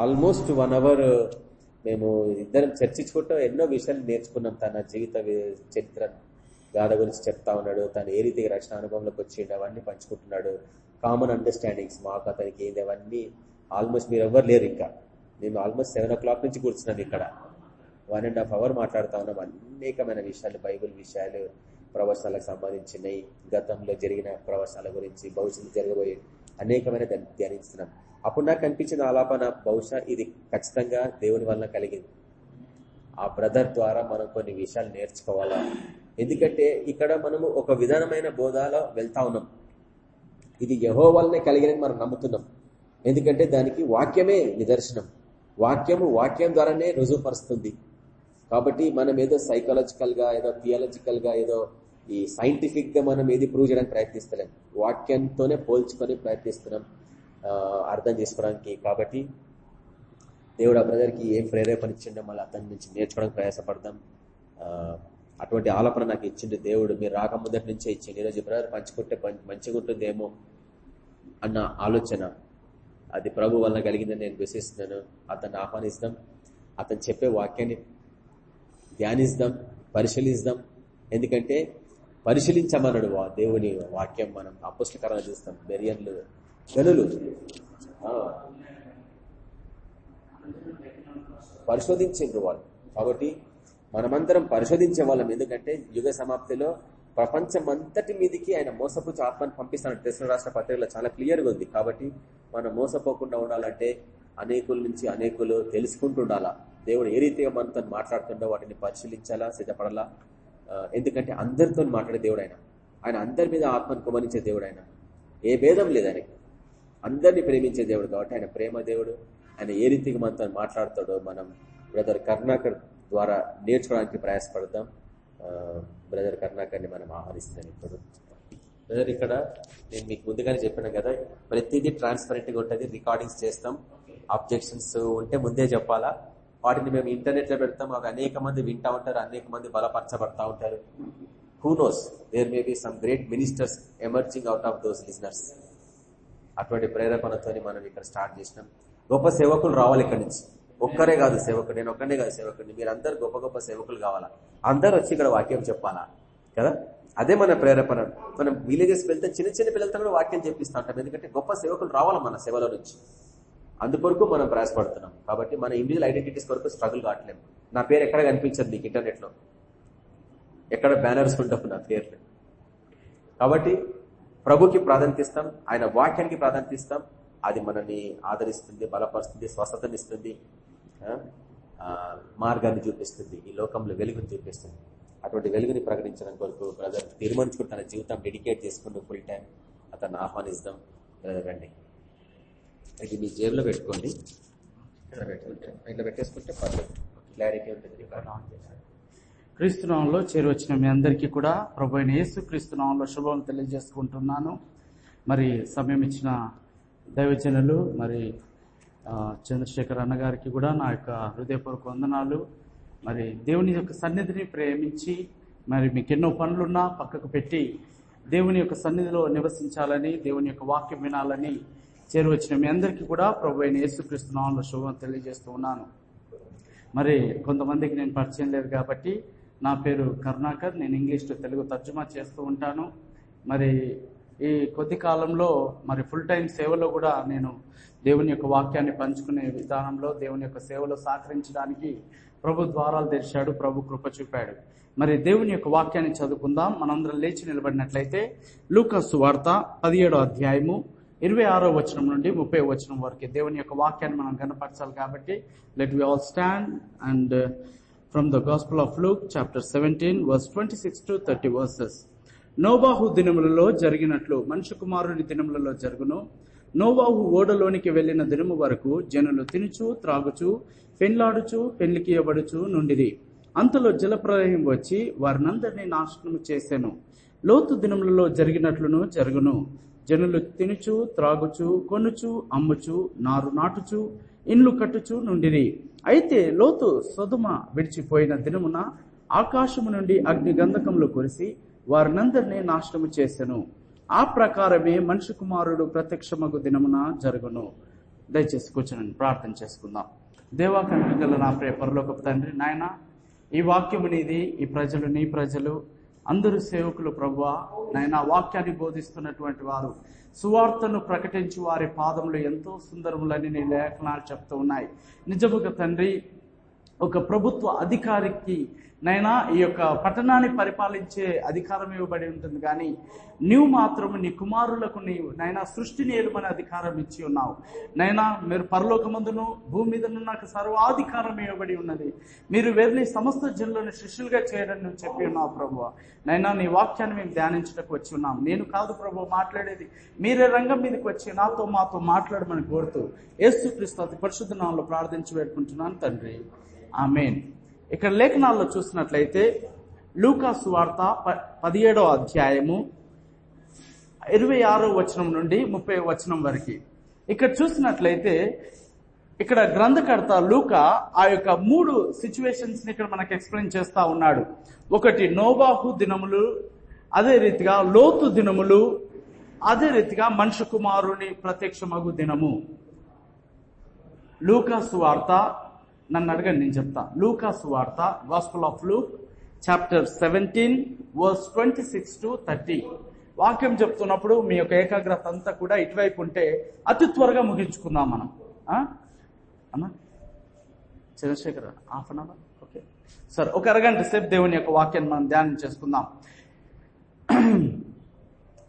Almost one hour uh, మేము ఇద్దరం చర్చించుకుంటూ. ఎన్నో విషయాలు నేర్చుకున్నాం. తన జీవిత చరిత్ర గాథ గురించి చెప్తా ఉన్నాడు. తను ఏ రీతిగా రక్షణ అనుభవంలోకి వచ్చిండు అవన్నీ పంచుకుంటున్నాడు. కామన్ అండర్స్టాండింగ్స్ మాకు అతనికి ఏంది అవన్నీ ఆల్మోస్ట్ మీరు ఎవరు లేరు ఇంకా. మేము ఆల్మోస్ట్ సెవెన్ ఓ క్లాక్ నుంచి కూర్చున్నాం ఇక్కడ. వన్ అండ్ హాఫ్ అవర్ మాట్లాడుతా ఉన్నాం. అనేకమైన విషయాలు బైబుల్ విషయాలు ప్రవచనాలకు సంబంధించినవి గతంలో జరిగిన ప్రవచనాల గురించి భవిష్యత్తు జరగబోయే అనేకమైన ధ్యానిస్తున్నాం. అప్పుడు నాకు కనిపించిన ఆలాపన బహుశా ఇది ఖచ్చితంగా దేవుని వలన కలిగింది. ఆ బ్రదర్ ద్వారా మనం కొన్ని విషయాలు నేర్చుకోవాలా? ఎందుకంటే ఇక్కడ మనము ఒక విధానమైన బోధాలో వెళ్తా ఉన్నాం. ఇది యహో వల్లనే కలిగినని మనం నమ్ముతున్నాం. ఎందుకంటే దానికి వాక్యమే నిదర్శనం. వాక్యము వాక్యం ద్వారానే రుజువుపరుస్తుంది. కాబట్టి మనం ఏదో సైకాలజికల్గా ఏదో థియాలజికల్గా ఏదో ఈ సైంటిఫిక్గా మనం ఏది ప్రూవ్ చేయడానికి ప్రయత్నిస్తలేం. వాక్యంతోనే పోల్చుకొని ప్రయత్నిస్తున్నాం. అర్థం చేసుకోవడానికి. కాబట్టి దేవుడు ఆ బ్రదర్కి ఏం ప్రేరేపణ ఇచ్చిండో మళ్ళీ అతని నుంచి నేర్చుకోవడానికి ప్రయాసపడదాం. అటువంటి ఆలోపన నాకు ఇచ్చిండు దేవుడు. మీరు రాకముందటి నుంచే ఇచ్చిండు. ఈరోజు బ్రదర్ పంచుకుంటే మంచిగా ఉంటుందేమో అన్న ఆలోచన. అది ప్రభు వలన కలిగిందని నేను విశ్వసిస్తున్నాను. అతన్ని ఆహ్వానిస్తాం. అతను చెప్పే వాక్యాన్ని ధ్యానిస్తాం పరిశీలిస్తాం. ఎందుకంటే పరిశీలించమన్నాడు దేవుని వాక్యం మనం. అపుష్టకరంగా చూస్తాం. బెరియన్లు గనులు. పరిశోధించిండ్రు వాళ్ళు. కాబట్టి మనమందరం పరిశోధించే వాళ్ళం. ఎందుకంటే యుగ సమాప్తిలో ప్రపంచం అంతటి మీదకి ఆయన మోసపుచ్చి ఆత్మను పంపిస్తాను దక్షిణ రాష్ట్ర పత్రికలో చాలా క్లియర్గా ఉంది. కాబట్టి మనం మోసపోకుండా ఉండాలంటే అనేకుల నుంచి అనేకులు తెలుసుకుంటూ ఉండాలా దేవుడు ఏ రీతిగా మనతో మాట్లాడుతుండో వాటిని పరిశీలించాలా సిద్ధపడాలా? ఎందుకంటే అందరితో మాట్లాడే దేవుడు ఆయన ఆయన అందరి మీద ఆత్మను కుమరించే దేవుడు ఆయన ఏ భేదం లేదు ఆయనకి. అందరినీ ప్రేమించే దేవుడు కాబట్టి ఆయన ప్రేమ దేవుడు. ఆయన ఏ రీతిగా మనతో మాట్లాడతాడో మనం బ్రదర్ కర్ణాకర్ ద్వారా నేర్చుకోవడానికి ప్రయాసపడతాం. బ్రదర్ కర్ణాకర్ని మనం ఆహ్వానిస్తాను ఇప్పుడు. బ్రదర్ ఇక్కడ నేను మీకు ముందుగానే చెప్పిన కదా ప్రతిదీ ట్రాన్స్పరెంట్గా ఉంటుంది రికార్డింగ్స్ చేస్తాం అబ్జెక్షన్స్ ఉంటే ముందే చెప్పాలా? వాటిని మేము ఇంటర్నెట్లో పెడతాం అవి అనేక మంది వింటా ఉంటారు అనేక మంది బలపరచబడతా ఉంటారు. Who knows there may be some great ministers emerging out of those listeners అటువంటి ప్రేరేపణతో మనం ఇక్కడ స్టార్ట్ చేసినాం. గొప్ప సేవకులు రావాలి ఇక్కడి నుంచి. ఒక్కరే కాదు సేవకుడు. నేను ఒక్కనే కాదు సేవకుడిని. మీరందరూ గొప్ప గొప్ప సేవకులు కావాలా? అందరు వచ్చి ఇక్కడ వాక్యం చెప్పాలా? కదా? అదే మన ప్రేరేపణ. మనం విలేజెస్ వెళ్తే చిన్న చిన్న పిల్లలతో కూడా వాక్యం చెప్పిస్తూ ఉంటాం. ఎందుకంటే గొప్ప సేవకులు రావాలి మన సేవలో నుంచి. అందుకొరకు మనం ప్రయాసపడుతున్నాం. కాబట్టి మన ఇండివిజువల్ ఐడెంటిటీస్ కొరకు స్ట్రగుల్ కావట్లేము నా పేరు ఎక్కడ కనిపించదు నీకు ఇంటర్నెట్లో? ఎక్కడ బ్యానర్స్ ఉంటావు నా పేర్లు? కాబట్టి ప్రభుకి ప్రాధాన్యత ఇస్తాం ఆయన వాక్యానికి ప్రాధాన్యత ఇస్తాం అది మనల్ని ఆదరిస్తుంది బలపరుస్తుంది స్వస్థతనిస్తుంది మార్గాన్ని చూపిస్తుంది ఈ లోకంలో వెలుగుని చూపిస్తుంది. అటువంటి వెలుగుని ప్రకటించడం కొరకు బ్రదర్ తీర్మానించుకుని తన జీవితం డెడికేట్ చేసుకుంటూ ఫుల్ టైం అతన్ని ఆహ్వానిస్తాం. బ్రదర్ రండి. ఇది మీ జేబులో పెట్టుకోండి. ఇక్కడ పెట్టుకుంటే ఇట్లా పెట్టేసుకుంటే పర్లేదు. క్లారిటీ ఉంటుంది. క్రీస్తునామంలో చేరువచ్చిన మీ అందరికీ కూడా ప్రభు అయిన యేసు క్రీస్తునామంలో శుభం తెలియజేసుకుంటున్నాను. మరి సమయం ఇచ్చిన దైవజనులు మరి చంద్రశేఖర్ అన్నగారికి కూడా నా యొక్క హృదయపూర్వక వందనాలు. మరి దేవుని యొక్క సన్నిధిని ప్రేమించి మరి మీకు ఎన్నో పనులున్నా పక్కకు పెట్టి దేవుని యొక్క సన్నిధిలో నివసించాలని దేవుని యొక్క వాక్యం వినాలని చేరువచ్చిన మీ అందరికీ కూడా ప్రభు అయిన యేసుక్రీస్తునామంలో శుభం తెలియజేస్తూ ఉన్నాను. మరి కొంతమందికి నేను పరిచయం లేదు కాబట్టి నా పేరు కరుణాకర్ నేను ఇంగ్లీష్లో తెలుగు తర్జుమా చేస్తూ ఉంటాను. మరి ఈ కొద్ది కాలంలో మరి ఫుల్ టైం సేవలో కూడా నేను దేవుని యొక్క వాక్యాన్ని పంచుకునే విధానంలో దేవుని యొక్క సేవలో సహకరించడానికి ప్రభు ద్వారాలు తెరిచాడు ప్రభు కృప చూపాడు. మరి దేవుని యొక్క వాక్యాన్ని చదువుకుందాం. మనందరం లేచి నిలబడినట్లయితే లూకస్ వార్త పదిహేడో అధ్యాయము ఇరవై ఆరో వచనం నుండి ముప్పై వచనం వరకు దేవుని యొక్క వాక్యాన్ని మనం కనపరచాలి కాబట్టి let we all stand and from the gospel of Luke chapter seventeen verse twenty six to thirty verses నోబాహు దినములలో జరిగినట్లు మనుషు కుమారుని దినములలో జరుగును. నోవాహు ఓడలోనికి వెళ్ళిన దినము వరకు జనులు తినుచు త్రాగుచు పెళ్ళాడుచు పెళ్ళికియబడుచు నుండిది అంతలో జలప్రలయం వచ్చి వారినందరినీ నాశనము చేశాను లోతు దినములలో జరిగినట్లును జరుగును. జనులు తినుచు త్రాగుచు కొనుచు అమ్ముచు నారు నాటుచు ఇండ్లు కట్టుచు నుండిరి. అయితే లోతు సొదుమ విడిచిపోయిన దినమున ఆకాశము నుండి అగ్ని గంధకములు కురిసి వారినందరినీ నాశనము చేసెను. ఆ ప్రకారమే మనిషి కుమారుడు ప్రత్యక్షమగు దినమున జరుగును. దయచేసి కూర్చొని ప్రార్థన చేసుకుందాం. దేవా కనుక గల నా ప్రియ పరలోకపు తండ్రి నాయన ఈ వాక్యము నీది ఈ ప్రజలు నీ ప్రజలు అందరు సేవకులు ప్రభు నైనా వాక్యాన్ని బోధిస్తున్నటువంటి వారు సువార్తను ప్రకటించి వారి పాదములు ఎంతో సుందరములని నీ లేఖనాలు చెప్తూ ఉన్నాయి. నిజముగా తండ్రి ఒక ప్రభుత్వ అధికారికి నైనా ఈ యొక్క పట్టణాన్ని పరిపాలించే అధికారం ఇవ్వబడి ఉంటుంది. కానీ నీవు మాత్రం నీ కుమారులకు నీవు నైనా సృష్టిని ఏలుమనే అధికారం ఇచ్చి ఉన్నావు. నైనా మీరు పరలోకమందును భూమి మీదను నాకు సర్వాధికారం ఇవ్వబడి ఉన్నది. మీరు వెళ్ళి సమస్త జనులను శిష్యులుగా చేయడం నువ్వు చెప్పి ఉన్నావు ప్రభు నైనా నీ వాక్యాన్ని మేము ధ్యానించడానికి వచ్చి ఉన్నాం నేను కాదు ప్రభు మాట్లాడేది. మీరే రంగం మీదకి వచ్చి నాతో మాతో మాట్లాడమని కోరుతూ ఏసు క్రీస్తు అతి పరిశుద్ధ నామంలో ప్రార్థించి పెట్టుకుంటున్నాను తండ్రి. ఆమెన్. ఇక్కడ లేఖనాల్లో చూసినట్లయితే లూకాసు వార్త ప- పదిహేడో అధ్యాయము ఇరవై ఆరో వచనం నుండి ముప్పై వచనం వరకు. ఇక్కడ చూసినట్లయితే ఇక్కడ గ్రంథకర్త లూక ఆ యొక్క మూడు సిచ్యువేషన్స్ని ఇక్కడ మనకు ఎక్స్ప్లెయిన్ చేస్తా ఉన్నాడు. ఒకటి నోబాహు దినములు అదే రీతిగా లోతు దినములు అదే రీతిగా మనుషు కుమారుని ప్రత్యక్షమగు దినము. లూకాసు వార్త నన్ను అడగండి నేను చెప్తా. లూకాస్ వార్త gospel of Luke chapter seventeen verse twenty six to thirty వాక్యం చెప్తున్నప్పుడు మీ యొక్క ఏకాగ్రత అంతా కూడా ఇటువైపు ఉంటే అతి త్వరగా ముగించుకుందాం మనం. అన్నా? Chandrashekar half an hour? Okay. సరే ఒక అరగంట సేపు దేవుని యొక్క వాక్యాన్ని మనం ధ్యానం చేసుకుందాం.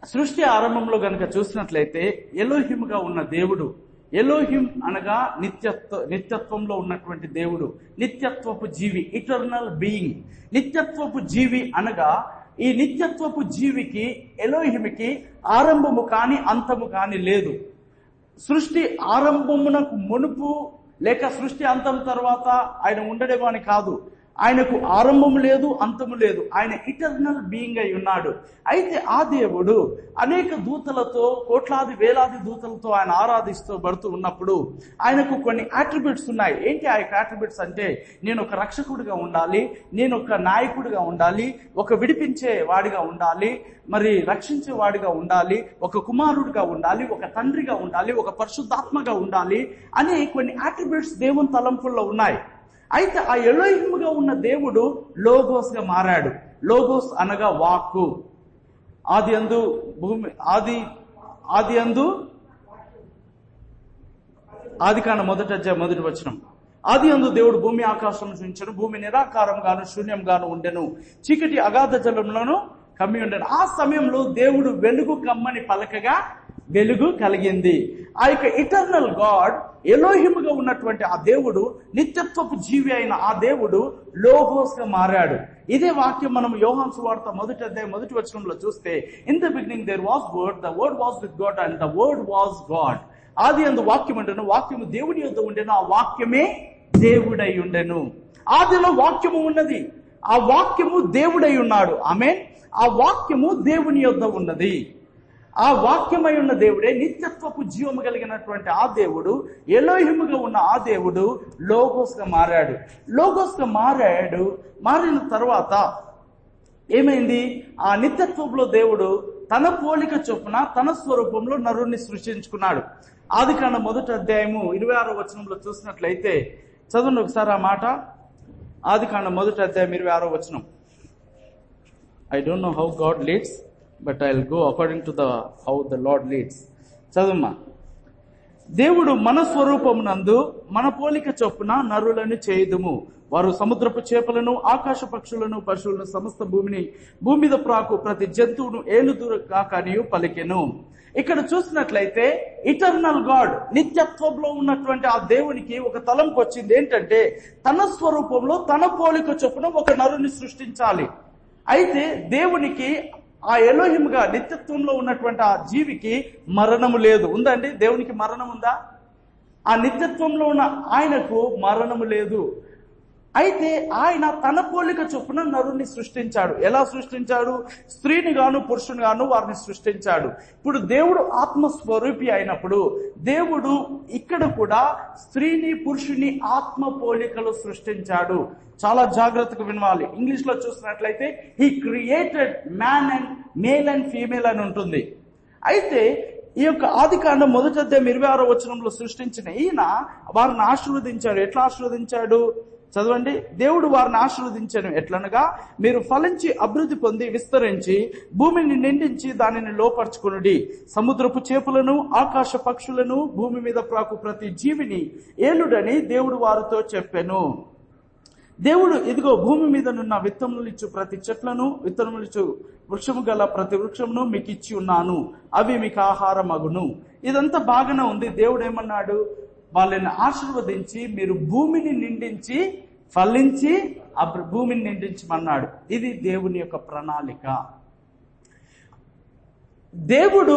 సృష్టి ఆరంభంలో గనక చూసినట్లయితే ఎలోహిముగా ఉన్న దేవుడు ఎలోహిం అనగా నిత్యత్వ నిత్యత్వంలో ఉన్నటువంటి దేవుడు. నిత్యత్వపు జీవి ఇటర్నల్ బీయింగ్ నిత్యత్వపు జీవి అనగా ఈ నిత్యత్వపు జీవికి ఎలోహిమికి ఆరంభము కాని అంతము కాని లేదు. సృష్టి ఆరంభమునకు మునుపు లేక సృష్టి అంతం తర్వాత ఆయన ఉండడేమో అని కాదు. ఆయనకు ఆరంభం లేదు అంతము లేదు. ఆయన ఇటర్నల్ బీయింగ్ అయి ఉన్నాడు. అయితే ఆ దేవుడు అనేక దూతలతో కోట్లాది వేలాది దూతలతో ఆయన ఆరాధిస్తూ పడుతూ ఉన్నప్పుడు ఆయనకు కొన్ని అట్రిబ్యూట్స్ ఉన్నాయి. ఏంటి ఆ యొక్క అట్రిబ్యూట్స్ అంటే నేను ఒక రక్షకుడిగా ఉండాలి నేను ఒక నాయకుడిగా ఉండాలి ఒక విడిపించే వాడిగా ఉండాలి మరి రక్షించే వాడిగా ఉండాలి ఒక కుమారుడిగా ఉండాలి ఒక తండ్రిగా ఉండాలి ఒక పరిశుద్ధాత్మగా ఉండాలి అనే కొన్ని అట్రిబ్యూట్స్ దేవుని తలంపుల్లో ఉన్నాయి. అయితే ఆ ఎలోహిముగా ఉన్న దేవుడు లోగోస్గా మారాడు. లోగోస్ అనగా వాక్కు. ఆది అందు భూమి ఆది ఆది అందు ఆది కాన మొదటి మొదటి వచనం. ఆది అందు దేవుడు భూమి ఆకాశం ఉంచను భూమి నిరాకారం గాను శూన్యం గాను ఉండెను. చీకటి అగాధ జలంలోను కమ్మి ఉండెను. ఆ సమయంలో దేవుడు వెలుగు కమ్మని పలకగా వెలుగు కలిగింది. ఆ యొక్క ఇటర్నల్ గాడ్ ఎలోహిముగా ఉన్నటువంటి ఆ దేవుడు నిత్యత్వపు జీవి అయిన ఆ దేవుడు లోహోస్గా మారాడు. ఇదే వాక్యం మనం యోహాన్ సువార్త మొదటి అధ్యాయం మొదటి వచనంలో చూస్తే in the beginning there was word the word was with God and the word was God ఆది అందు వాక్యం ఉండెను వాక్యము దేవుడి యొద్ద ఉండేను ఆ వాక్యమే దేవుడై ఉండెను. ఆదిలో వాక్యము ఉన్నది ఆ వాక్యము దేవుడై ఉన్నాడు. ఆమె ఆ వాక్యము దేవుని యొద్ద ఉన్నది. ఆ వాక్యమై ఉన్న దేవుడే నిత్యత్వపు జీవము కలిగినటువంటి ఆ దేవుడు ఎలోహిముగా ఉన్న ఆ దేవుడు లోగోస్గా మారాడు. లోగోస్గా మారాడు మారిన తర్వాత ఏమైంది? ఆ నిత్యత్వంలో దేవుడు తన పోలిక చొప్పున తన స్వరూపంలో నరుణ్ణి సృష్టించుకున్నాడు. ఆది కాండ మొదటి అధ్యాయము ఇరవై ఆరో వచనంలో చూసినట్లయితే చదవండి ఒకసారి ఆ మాట. ఆది కాండ మొదటి అధ్యాయం ఇరవై ఆరో వచనం. I don't know how God leads but I go according to the how the Lord leads చదువుమా. దేవుడు మన స్వరూపమునందు మన పోలిక చొప్పున నరులను చేయుదుము. వారు సముద్రపు చేపలను ఆకాశ పక్షులను పశువులను సమస్త భూమిని భూమి మీద ప్రాకు ప్రతి జంతువును ఏలుదురు కాకనియు పలికెను. ఇక్కడ చూసినట్లయితే ఇటర్నల్ గాడ్ నిత్యత్వంలో ఉన్నటువంటి ఆ దేవునికి ఒక తలంపు వచ్చింది ఏంటంటే తన స్వరూపంలో తన పోలిక చొప్పున ఒక నరుని సృష్టించాలి. అయితే దేవునికి ఆ ఎలోహిముగా నిత్యత్వంలో ఉన్నటువంటి ఆ జీవికి మరణము లేదు. ఉందండి? దేవునికి మరణం ఉందా? ఆ నిత్యత్వంలో ఉన్న ఆయనకు మరణము లేదు. అయితే ఆయన తన పోలిక చొప్పున నరుణ్ణి సృష్టించాడు. ఎలా సృష్టించాడు? స్త్రీని గాను పురుషుని గాను వారిని సృష్టించాడు. ఇప్పుడు దేవుడు ఆత్మస్వరూపి అయినప్పుడు దేవుడు ఇక్కడ కూడా స్త్రీని పురుషుని ఆత్మ పోలికలు సృష్టించాడు. చాలా జాగ్రత్తగా వినవాలి. ఇంగ్లీష్లో చూసినట్లయితే he created man and male and female అని ఉంటుంది. అయితే ఈ యొక్క ఆది కాండ మొదటి అధ్యాయం ఇరవై ఆరో వచనంలో సృష్టించిన ఈయన వారిని ఆశీర్వదించాడు. ఎట్లా ఆశీర్వదించాడు? చదవండి. దేవుడు వారిని ఆశీర్వదించాను ఎట్లనగా మీరు ఫలించి అభివృద్ధి పొంది విస్తరించి భూమిని నిండించి దానిని లోపరుచుకునుడి. సముద్రపు చేపలను ఆకాశ పక్షులను భూమి మీద ప్రాకు ప్రతి జీవిని ఏలుడని దేవుడు వారితో చెప్పాను. దేవుడు ఇదిగో భూమి మీద నున్న విత్తములు ఇచ్చు ప్రతి చెట్లను విత్తనములు ఇచ్చు వృక్షము గల ప్రతి వృక్షమును మీకు ఇచ్చి ఉన్నాను. అవి మీకు ఆహారం అగును ఇదంతా బాగానే ఉంది. దేవుడు ఏమన్నాడు? వాళ్ళని ఆశీర్వదించి మీరు భూమిని నిండించి ఫలించి ఆ భూమిని నిండించమన్నాడు. ఇది దేవుని యొక్క ప్రణాళిక. దేవుడు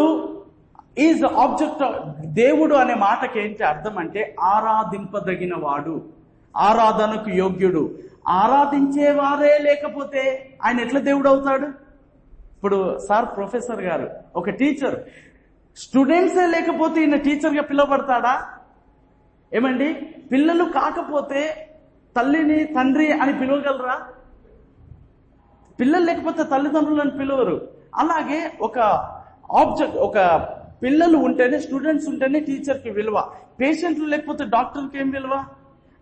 ఈజ్ ఆబ్జెక్ట్ దేవుడు అనే మాటకి ఏంటి అర్థం అంటే ఆరాధింపదగిన వాడు ఆరాధనకు యోగ్యుడు. ఆరాధించేవారే లేకపోతే ఆయన ఎట్లా దేవుడు అవుతాడు ఇప్పుడు సార్ ప్రొఫెసర్ గారు ఒక టీచర్. స్టూడెంట్సే లేకపోతే ఈయన టీచర్గా పిలువబడతాడా? ఏమండి? పిల్లలు కాకపోతే తల్లిని తండ్రి అని పిలవగలరా? పిల్లలు లేకపోతే తల్లిదండ్రులను పిలవరు. అలాగే ఒక ఆబ్జెక్ట్ ఒక పిల్లలు ఉంటేనే స్టూడెంట్స్ ఉంటేనే టీచర్కి విలువ. పేషెంట్లు లేకపోతే డాక్టర్కి ఏం విలువ?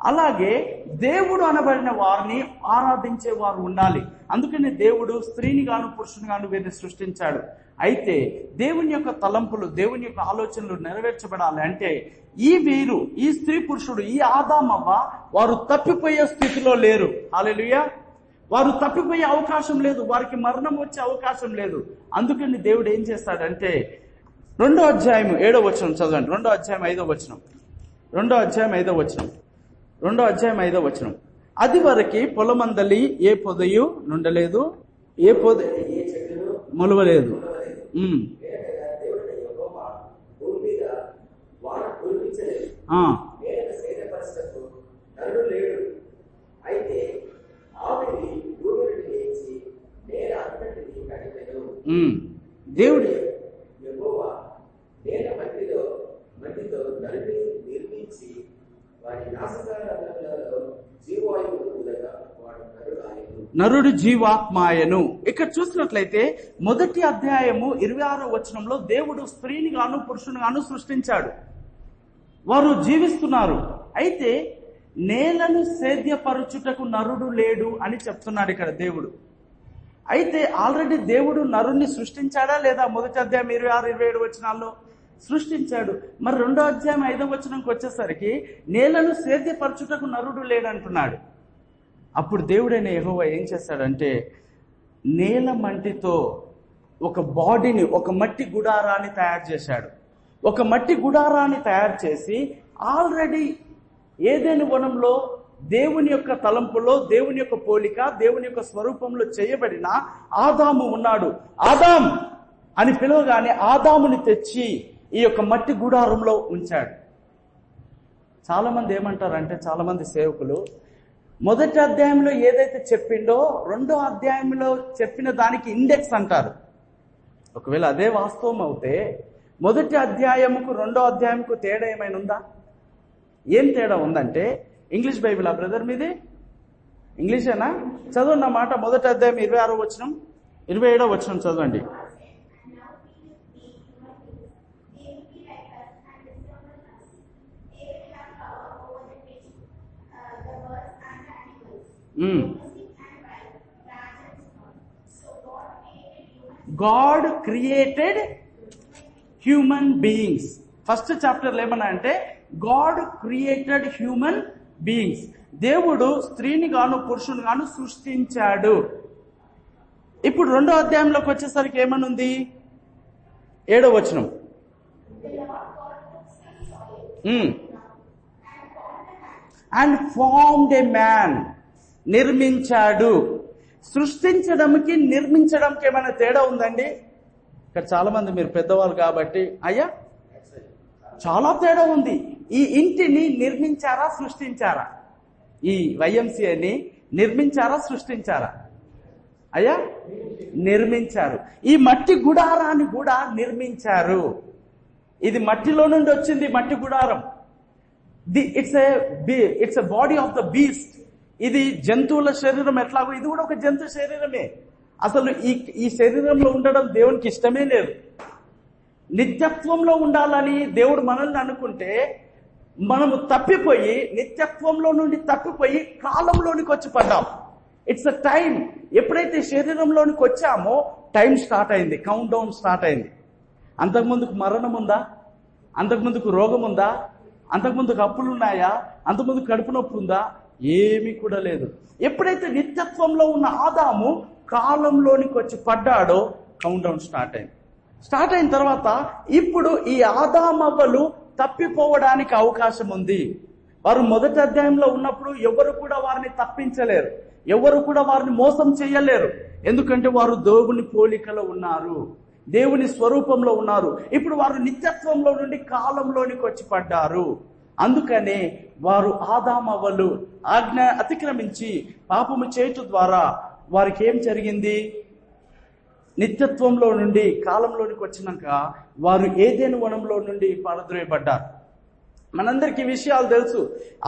అలాగే దేవుడు అనబడిన వారిని ఆరాధించే వారు ఉండాలి. అందుకని దేవుడు స్త్రీని గాను పురుషుని గాను వీరిని సృష్టించాడు. అయితే దేవుని యొక్క తలంపులు దేవుని యొక్క ఆలోచనలు నెరవేర్చబడాలి అంటే ఈ వీరు ఈ స్త్రీ పురుషుడు ఈ ఆదామవ్వ వారు తప్పిపోయే స్థితిలో లేరు. హాలెలుయా వారు తప్పిపోయే అవకాశం లేదు. వారికి మరణం వచ్చే అవకాశం లేదు. అందుకని దేవుడు ఏం చేస్తాడంటే రెండో అధ్యాయం ఏడో వచనం చదవండి. రెండో అధ్యాయం ఐదో వచనం. రెండో అధ్యాయం ఐదో వచనం. రెండో అధ్యాయం ఐదో వచనం. అది వరకు పొలమందలి ఏ పొదయు నుండలేదు? ఏ పొద మొలవలేదు. దేవుడి నరుడు జీవాత్మాయను. ఇక్కడ చూసినట్లయితే మొదటి అధ్యాయము ఇరవై ఆరో వచనంలో దేవుడు స్త్రీని గాను పురుషుని గాను సృష్టించాడు. వారు జీవిస్తున్నారు. అయితే నేలను సేద్యపరుచుటకు నరుడు లేడు అని చెప్తున్నాడు ఇక్కడ దేవుడు. అయితే ఆల్రెడీ దేవుడు నరుణ్ణి సృష్టించాడా లేదా మొదటి అధ్యాయం ఇరవై ఆరు ఇరవై ఏడు వచనాల్లో? సృష్టించాడు. మరి రెండో అధ్యాయం ఐదో వచనంకి వచ్చేసరికి నేలను సేద్యపరచుటకు నరుడు లేడంటున్నాడు. అప్పుడు దేవుడైన యెహోవా ఏం చేస్తాడంటే నేల మంటితో ఒక బాడీని ఒక మట్టి గుడారాన్ని తయారు చేశాడు. ఒక మట్టి గుడారాన్ని తయారు చేసి ఆల్రెడీ ఏదైనా వనంలో దేవుని యొక్క తలంపులో దేవుని యొక్క పోలిక దేవుని యొక్క స్వరూపంలో చేయబడిన ఆదాము ఉన్నాడు. ఆదాం అని పిలవగానే ఆదాముని తెచ్చి ఈ యొక్క మట్టి గుడారంలో ఉంచాడు. చాలా మంది ఏమంటారంటే చాలా మంది సేవకులు మొదటి అధ్యాయంలో ఏదైతే చెప్పిండో రెండో అధ్యాయంలో చెప్పిన దానికి ఇండెక్స్ అంటారు. ఒకవేళ అదే వాస్తవం అవుతే మొదటి అధ్యాయముకు రెండో అధ్యాయంకు తేడా ఏమైనా ఉందా? ఏం తేడా ఉందంటే ఇంగ్లీష్ బైబిల్ ఆ బ్రదర్ మీది? ఇంగ్లీషేనా చదువు మాట మొదటి అధ్యాయం ఇరవై ఆరో వచ్చినం ఇరవై ఏడో వచ్చినం చదవండి. God created human beings first చాప్టర్లో ఏమన్నా అంటే గాడ్ క్రియేటెడ్ హ్యూమన్ బీయింగ్స్ దేవుడు స్త్రీని గాను పురుషుని గాను సృష్టించాడు. ఇప్పుడు రెండో అధ్యాయంలోకి వచ్చేసరికి ఏమనుంది? ఏడో వచనం. అండ్ ఫార్మ్డ్ ఏ మ్యాన్ నిర్మించాడు. సృష్టించడంకి నిర్మించడంకి ఏమైనా తేడా ఉందండి? ఇక్కడ చాలా మంది మీరు పెద్దవాళ్ళు కాబట్టి అయ్యా చాలా తేడా ఉంది. ఈ ఇంటిని నిర్మించారా సృష్టించారా? ఈ వైఎంసీఏని నిర్మించారా సృష్టించారా? అయ్యా నిర్మించారు. ఈ మట్టి గుడారాన్ని కూడా నిర్మించారు. ఇది మట్టిలో నుండి వచ్చింది మట్టి గుడారం. The it's a it's a body of the beast ఇది జంతువుల శరీరం ఎట్లాగో ఇది కూడా ఒక జంతు శరీరమే. అసలు ఈ ఈ శరీరంలో ఉండడం దేవునికి ఇష్టమే లేదు. నిత్యత్వంలో ఉండాలని దేవుడు మనల్ని అనుకుంటే మనము తప్పిపోయి నిత్యత్వంలో నుండి తప్పిపోయి కాలంలోనికి వచ్చి పడ్డాం. ఇట్స్ అ టైం ఎప్పుడైతే శరీరంలోనికి వచ్చామో టైం స్టార్ట్ అయింది. కౌంట్ డౌన్ స్టార్ట్ అయింది. అంతకుముందుకు మరణం ఉందా? అంతకుముందుకు రోగం ఉందా? అంతకుముందుకు అప్పులు ఉన్నాయా అంతకుముందు కడుపు నొప్పి ఉందా? ఏమీ కూడా లేదు. ఎప్పుడైతే నిత్యత్వంలో ఉన్న ఆదాము కాలంలోనికి వచ్చి పడ్డాడో కౌంట్ డౌన్ స్టార్ట్ అయింది. స్టార్ట్ అయిన తర్వాత ఇప్పుడు ఈ ఆదామవ్వలు తప్పిపోవడానికి అవకాశం ఉంది. వారు మొదటి అధ్యాయంలో ఉన్నప్పుడు ఎవరు కూడా వారిని తప్పించలేరు. ఎవరు కూడా వారిని మోసం చేయలేరు. ఎందుకంటే వారు దేవుని పోలికలో ఉన్నారు. దేవుని స్వరూపంలో ఉన్నారు. ఇప్పుడు వారు నిత్యత్వంలో నుండి కాలంలోనికి వచ్చి పడ్డారు. అందుకనే వారు ఆదామవ్వలు ఆజ్ఞ అతిక్రమించి పాపము చేయటం ద్వారా వారికి ఏం జరిగింది? నిత్యత్వంలో నుండి కాలంలోనికి వచ్చినాక వారు ఏదేను వనంలో నుండి పడద్రోయబడ్డారు మనందరికీ విషయాలు తెలుసు.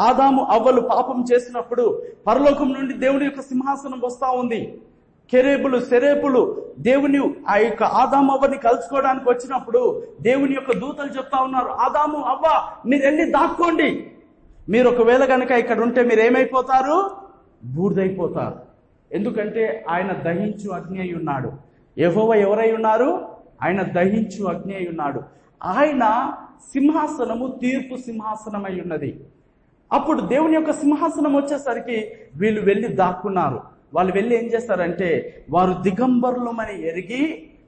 ఆదాము అవ్వలు పాపం చేసినప్పుడు పరలోకం నుండి దేవుని యొక్క సింహాసనం వస్తా ఉంది. కెరేబులు సెరేబులు దేవుని ఆ యొక్క ఆదాము అవ్వని కలుసుకోవడానికి వచ్చినప్పుడు దేవుని యొక్క దూతలు చెప్తా ఉన్నారు ఆదాము అవ్వ మీరు వెళ్ళి దాక్కోండి. మీరు ఒకవేళ కనుక ఇక్కడ ఉంటే మీరు ఏమైపోతారు బూడిదైపోతారు. ఎందుకంటే ఆయన దహించు అగ్ని అయి ఉన్నాడు. యహోవ ఎవరై ఉన్నారు? ఆయన దహించు అగ్ని అయి ఉన్నాడు. ఆయన సింహాసనము తీర్పు సింహాసనం అయి ఉన్నది. అప్పుడు దేవుని యొక్క సింహాసనం వచ్చేసరికి వీళ్ళు వెళ్ళి దాక్కున్నారు. వాళ్ళు వెళ్ళి ఏం చేస్తారంటే వారు దిగంబరులమని ఎరిగి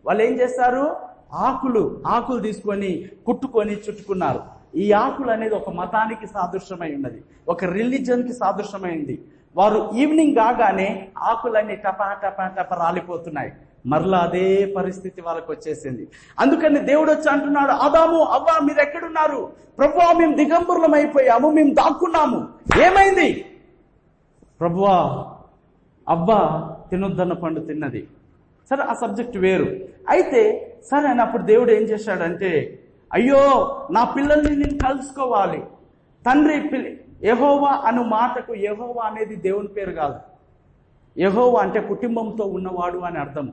వాళ్ళు ఏం చేస్తారు? ఆకులు ఆకులు తీసుకొని కుట్టుకొని చుట్టుకున్నారు. ఈ ఆకులు అనేది ఒక మతానికి సాదృశ్యమై ఉన్నది ఒక రిలీజన్కి సాదృశ్యమైంది వారు ఈవినింగ్ కాగానే ఆకులన్నీ టపా టపా టప రాలిపోతున్నాయి. మరలా అదే పరిస్థితి వాళ్ళకి వచ్చేసింది. అందుకని దేవుడు వచ్చి అంటున్నాడు అదాము అవ్వా మీరు ఎక్కడున్నారు ప్రభువా మేము దిగంబరులం అయిపోయాము మేము దాక్కున్నాము. ఏమైంది? ప్రభువా అవ్వ తినొద్దన్న పండు తిన్నది. సరే ఆ సబ్జెక్ట్ వేరు. అయితే సరే అని అప్పుడు దేవుడు ఏం చేశాడంటే అయ్యో నా పిల్లల్ని నేను కలుసుకోవాలి. తండ్రి పిల్లి యహోవా అను మాటకు యహోవా అనేది దేవుని పేరు కాదు. యహోవా అంటే కుటుంబంతో ఉన్నవాడు అని అర్థం.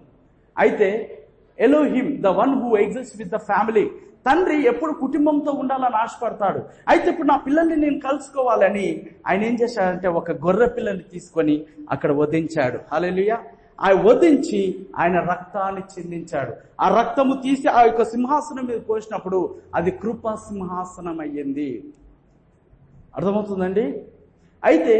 అయితే Elohim the one who exist with the family తండ్రి ఎప్పుడు కుటుంబంతో ఉండాలని ఆశపడతాడు. అయితే ఇప్పుడు నా పిల్లల్ని నేను కలుసుకోవాలని ఆయన ఏం చేశాడంటే ఒక గొర్రె పిల్లని తీసుకొని అక్కడ వధించాడు. హల్లెలూయా ఆ వధించి ఆయన రక్తాన్ని చిందించాడు. ఆ రక్తము తీసి ఆ యొక్క సింహాసనం మీద పోసినప్పుడు అది కృపా సింహాసనం అయ్యింది అర్థమవుతుందండి? అయితే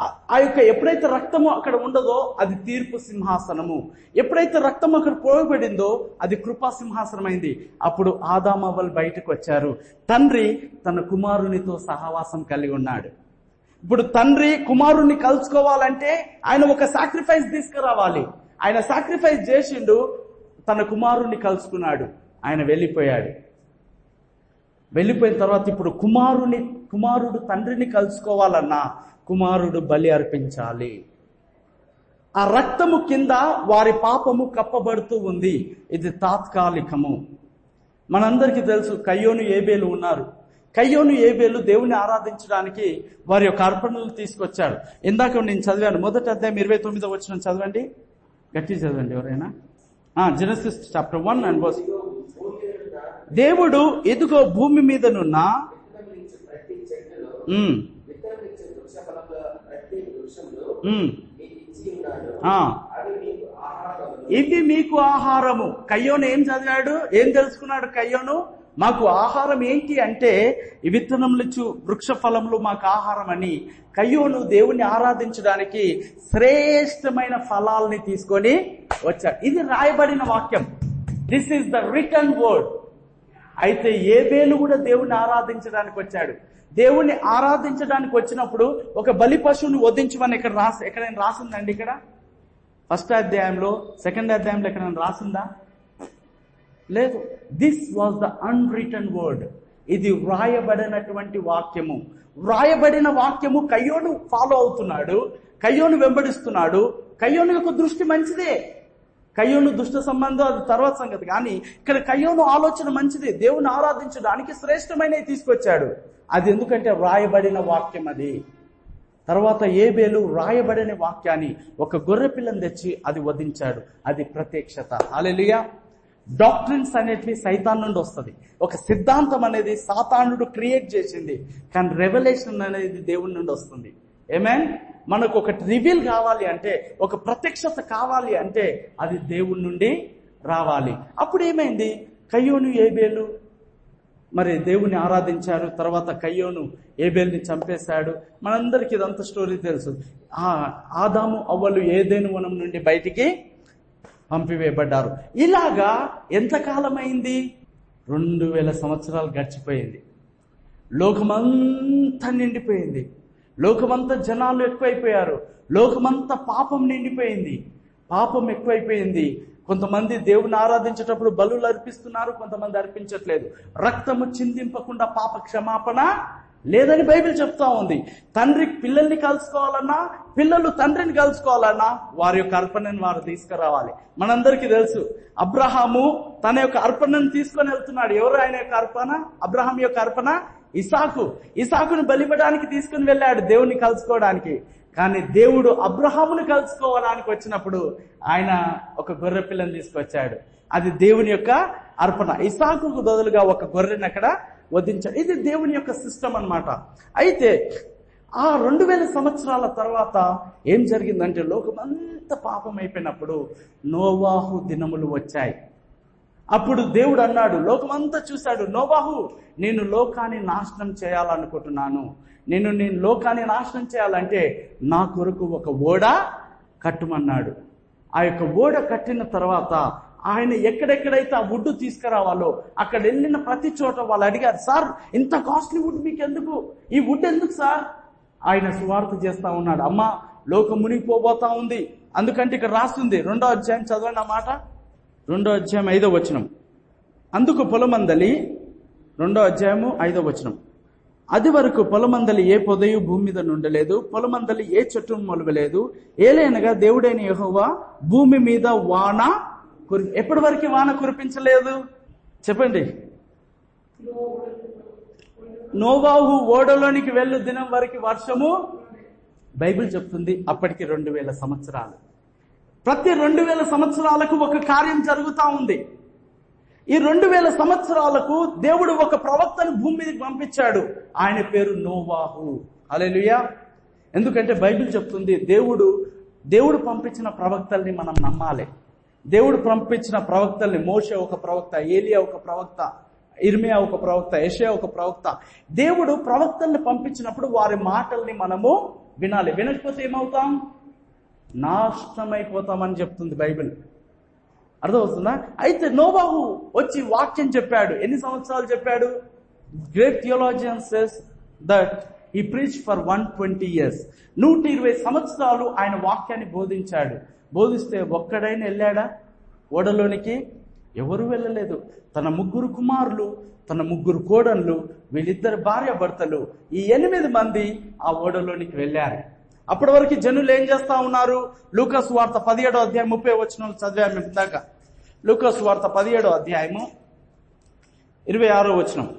ఆ- యొక్క ఎప్పుడైతే రక్తము అక్కడ ఉండదో అది తీర్పు సింహాసనము. ఎప్పుడైతే రక్తం అక్కడ పోయబడిందో అది కృపా సింహాసనం అయింది అప్పుడు ఆదామవల్ బయటకు వచ్చారు. తండ్రి తన కుమారునితో సహవాసం కలిగి ఉన్నాడు. ఇప్పుడు తండ్రి కుమారుణ్ణి కలుసుకోవాలంటే ఆయన ఒక సాక్రిఫైస్ తీసుకురావాలి. ఆయన సాక్రిఫైస్ చేసిండు తన కుమారుణ్ణి కలుసుకున్నాడు. ఆయన వెళ్ళిపోయాడు. వెళ్ళిపోయిన తర్వాత ఇప్పుడు కుమారుని కుమారుడు తండ్రిని కలుసుకోవాలన్నా కుమారుడు బలి అర్పించాలి. ఆ రక్తము కింద వారి పాపము కప్పబడుతూ ఉంది. ఇది తాత్కాలికము. మనందరికీ తెలుసు కయ్యోను ఏబేలు ఉన్నారు. కయ్యోను ఏబేలు దేవుని ఆరాధించడానికి వారి యొక్క అర్పణలు తీసుకొచ్చాడు ఇందాక నేను చదివాను మొదటి అధ్యాయం ఇరవై తొమ్మిదో వచ్చిన చదవండి. గట్టి చదవండి ఎవరైనా? Genesis chapter one and verse దేవుడు ఎదుగో భూమి మీదనున్న ఇది మీకు ఆహారము. కయ్యోను ఏం చదివాడు? ఏం తెలుసుకున్నాడు కయ్యోను? మాకు ఆహారం ఏంటి అంటే విత్తనములు వృక్ష ఫలములు మాకు ఆహారం అని కయ్యోను దేవుణ్ణి ఆరాధించడానికి శ్రేష్టమైన ఫలాల్ని తీసుకొని వచ్చాడు. ఇది రాయబడిన వాక్యం. This is the written word అయితే ఏబేలు కూడా దేవుణ్ణి ఆరాధించడానికి వచ్చాడు. దేవుణ్ణి ఆరాధించడానికి వచ్చినప్పుడు ఒక బలి పశువుని వధించమని ఇక్కడ రాసి ఎక్కడైనా రాసిందండి ఇక్కడ? ఫస్ట్ అధ్యాయంలో సెకండ్ అధ్యాయంలో ఎక్కడైనా రాసిందా? లేదు. This was the unwritten word ఇది వ్రాయబడినటువంటి వాక్యము. వ్రాయబడిన వాక్యము కయ్యోను ఫాలో అవుతున్నాడు కయ్యోను వెంబడిస్తున్నాడు. కయ్యోను యొక్క దృష్టి మంచిదే. కయ్యోను దుష్ట సంబంధం అది తర్వాత సంగతి. కానీ ఇక్కడ కయ్యోను ఆలోచన మంచిది. దేవుని ఆరాధించడానికి శ్రేష్టమైనవి తీసుకొచ్చాడు. అది ఎందుకంటే వ్రాయబడిన వాక్యం అది. తర్వాత ఏబేలు వ్రాయబడిన వాక్యాన్ని ఒక గొర్రె పిల్లని తెచ్చి అది వధించాడు. అది ప్రత్యక్షత. అలెలియా డాక్టరిన్స్ అనేటివి సైతాన్ నుండి వస్తుంది. ఒక సిద్ధాంతం అనేది సాతానుడు క్రియేట్ చేసింది. కానీ రెవల్యూషన్ అనేది దేవుడి నుండి వస్తుంది. ఏమేన్ మనకు ఒకటి రివీల్ కావాలి అంటే ఒక ప్రత్యక్షత కావాలి అంటే అది దేవుడి నుండి రావాలి. అప్పుడు ఏమైంది? కయ్యోను ఏబేలు మరి దేవుని ఆరాధించారు. తర్వాత కయ్యోను ఏబేల్ని చంపేశాడు. మనందరికి ఇదంతా స్టోరీ తెలుసు. ఆ ఆదాము అవ్వలు ఏదేను వనం నుండి బయటికి పంపివేయబడ్డారు. ఇలాగా ఎంతకాలమైంది రెండు వేల సంవత్సరాలు గడిచిపోయింది. లోకమంతా నిండిపోయింది. లోకమంతా జనాలు ఎక్కువైపోయారు. లోకమంతా పాపం నిండిపోయింది. పాపం ఎక్కువైపోయింది. కొంతమంది దేవుని ఆరాధించేటప్పుడు బలులు అర్పిస్తున్నారు కొంతమంది అర్పించట్లేదు. రక్తము చిందింపకుండా పాప క్షమాపణ లేదని బైబిల్ చెప్తా ఉంది. తండ్రి పిల్లల్ని కలుసుకోవాలన్నా పిల్లలు తండ్రిని కలుసుకోవాలన్నా వారి యొక్క అర్పణను వారు తీసుకురావాలి. మనందరికీ తెలుసు అబ్రహాము తన యొక్క అర్పణను తీసుకొని వెళ్తున్నాడు. ఎవరు ఆయన యొక్క అర్పణ? అబ్రహాం యొక్క అర్పణ? ఇసాకు ఇసాకును బలిపడానికి తీసుకుని వెళ్ళాడు దేవుని కలుసుకోవడానికి. కానీ దేవుడు అబ్రహామును కలుసుకోవడానికి వచ్చినప్పుడు ఆయన ఒక గొర్రె పిల్లని తీసుకొచ్చాడు. అది దేవుని యొక్క అర్పణ. ఇసాకుకు బదులుగా ఒక గొర్రెని అక్కడ వధించాడు. ఇది దేవుని యొక్క సిస్టమ్ అన్నమాట. అయితే ఆ రెండు వేల సంవత్సరాల తర్వాత ఏం జరిగిందంటే లోకమంతా పాపం అయిపోయినప్పుడు నోవాహు దినములు వచ్చాయి. అప్పుడు దేవుడు అన్నాడు లోకమంతా చూశాడు నోబాహు నేను లోకాన్ని నాశనం చేయాలనుకుంటున్నాను. నేను నేను లోకాన్ని నాశనం చేయాలంటే నా కొరకు ఒక ఓడ కట్టుమన్నాడు. ఆ యొక్క ఓడ కట్టిన తర్వాత ఆయన ఎక్కడెక్కడైతే ఆ వుడ్ తీసుకురావాలో అక్కడ వెళ్ళిన ప్రతి చోట వాళ్ళు అడిగారు సార్ ఇంత కాస్ట్లీ వుడ్ మీకు ఎందుకు ఈ వుడ్ ఎందుకు సార్? ఆయన సువార్త చేస్తా ఉన్నాడు అమ్మా లోకం మునిగిపోబోతా ఉంది. అందుకంటే ఇక్కడ రాస్తుంది రెండో అధ్యాయం చదవండి ఆ మాట. రెండో అధ్యాయం ఐదో వచనం. అందుకు పొలమందలి రెండో అధ్యాయము ఐదో వచనం. అది వరకు పొలమందలి ఏ పొదయు భూమి మీద నుండలేదు పొలమందలి ఏ చెట్టు మొలవలేదు. ఏలైనగా దేవుడైన యహోవా భూమి మీద వాన కురి ఎప్పటి వరకు వాన కురిపించలేదు? చెప్పండి. నోవాహు ఓడలోనికి వెళ్ళు దినం వరకు వర్షము? బైబిల్ చెప్తుంది అప్పటికి రెండు వేల సంవత్సరాలు. ప్రతి రెండు వేల సంవత్సరాలకు ఒక కార్యం జరుగుతూ ఉంది. ఈ రెండు వేల సంవత్సరాలకు దేవుడు ఒక ప్రవక్తను భూమి మీదకి పంపించాడు. ఆయన పేరు నోవాహు. అలెలుయా ఎందుకంటే బైబిల్ చెప్తుంది దేవుడు దేవుడు పంపించిన ప్రవక్తల్ని మనం నమ్మాలి. దేవుడు పంపించిన ప్రవక్తల్ని మోషే ఒక ప్రవక్త ఏలియా ఒక ప్రవక్త ఇర్మియా ఒక ప్రవక్త యషయా ఒక ప్రవక్త. దేవుడు ప్రవక్తల్ని పంపించినప్పుడు వారి మాటల్ని మనము వినాలి. వినకపోతే ఏమవుతాం? నాశనమైపోతామని చెప్తుంది బైబిల్. అర్థమవుతుందా? అయితే నోబాహు వచ్చి వాక్యం చెప్పాడు. ఎన్ని సంవత్సరాలు చెప్పాడు? Great theologian says that he preach for one twenty years నూట ఇరవై సంవత్సరాలు ఆయన వాక్యాన్ని బోధించాడు. బోధిస్తే ఒక్కడైనా వెళ్ళాడా? ఓడలోనికి? ఎవరు వెళ్ళలేదు. తన ముగ్గురు కుమారులు తన ముగ్గురు కోడన్లు వీళ్ళిద్దరు భార్య భర్తలు ఈ ఎనిమిది మంది ఆ ఓడలోనికి వెళ్ళారు. అప్పటి వరకు జనులు ఏం చేస్తా ఉన్నారు? లూకస్ వార్త పదిహేడో అధ్యాయం ముప్పై వచ్చిన చదివాము ఇందాక. లూకస్ వార్త పదిహేడో అధ్యాయము ఇరవై ఆరో వచనం.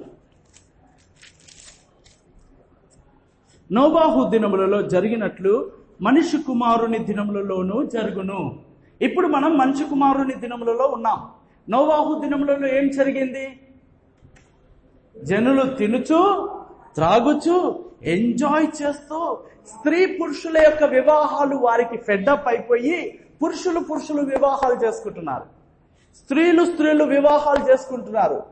నోబాహు దినములలో జరిగినట్లు మనిషి కుమారుని దినములలోనూ జరుగును. ఇప్పుడు మనం మనిషి కుమారుని దినములలో ఉన్నాం. నోవాహు దినములలో ఏం జరిగింది? జనులు తినుచు త్రాగుచు ఎంజాయ్ చేస్తూ స్త్రీ పురుషుల యొక్క వివాహాలు వారికి ఫెడ్డప్ అయిపోయి పురుషులు పురుషులు వివాహాలు చేసుకుంటున్నారు. స్త్రీలు స్త్రీలు వివాహాలు చేసుకుంటున్నారు.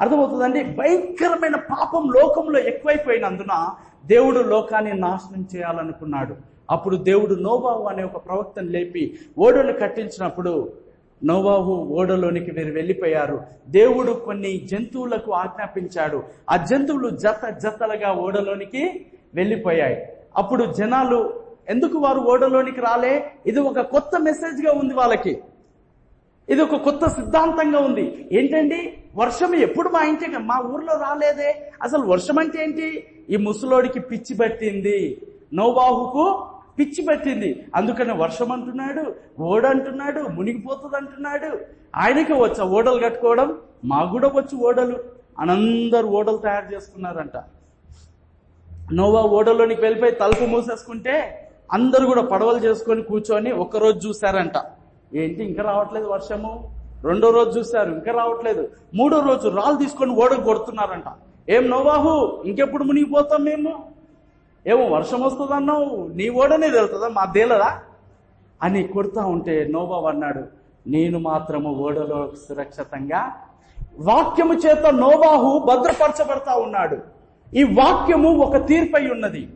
అర్థమవుతుందండి? భయంకరమైన పాపం లోకంలో ఎక్కువైపోయినందున దేవుడు లోకాన్ని నాశనం చేయాలనుకున్నాడు. అప్పుడు దేవుడు నోబావు అనే ఒక ప్రవక్తను లేపి ఓడను కట్టించినప్పుడు నోవాహు ఓడలోనికి వీరు వెళ్ళిపోయారు. దేవుడు కొన్ని జంతువులకు ఆజ్ఞాపించాడు. ఆ జంతువులు జత జతలుగా ఓడలోనికి వెళ్ళిపోయాయి. అప్పుడు జనాలు ఎందుకు వారు ఓడలోనికి రాలే? ఇది ఒక కొత్త మెసేజ్గా ఉంది వాళ్ళకి. ఇది ఒక కొత్త సిద్ధాంతంగా ఉంది. ఏంటండి? వర్షం ఎప్పుడు మా ఇంటికి మా ఊర్లో రాలేదే? అసలు వర్షం అంటే ఏంటి? ఈ ముసలోడికి పిచ్చి పట్టింది. నోవాహుకు పిచ్చి పట్టింది. అందుకని వర్షం అంటున్నాడు ఓడ అంటున్నాడు మునిగిపోతుంది అంటున్నాడు ఆయనకి వచ్చా ఓడలు కట్టుకోవడం? మాకు కూడా వచ్చి ఓడలు. అని అందరు ఓడలు తయారు చేసుకున్నారంట. నోవా ఓడలోనికి వెళ్ళిపోయి తలుపు మూసేసుకుంటే అందరు కూడా పడవలు చేసుకొని కూర్చొని ఒక్కరోజు చూశారంట. ఏంటి ఇంకా రావట్లేదు వర్షము? రెండో రోజు చూశారు ఇంకా రావట్లేదు. మూడో రోజు రాళ్ళు తీసుకొని ఓడకు కొడుతున్నారంట. ఏం నోవాహు ఇంకెప్పుడు మునిగిపోతాం మేము? ఏమో వర్షం వస్తుందన్నావు నీ ఓడనే తెలుతుందా? మా తేలదా? అని కొడుతా ఉంటే నోబాబు అన్నాడు నేను మాత్రము ఓడలో సురక్షితంగా వాక్యము చేత నోబాహు భద్రపరచబడతా ఉన్నాడు. ఈ వాక్యము ఒక తీర్పై ఉన్నది.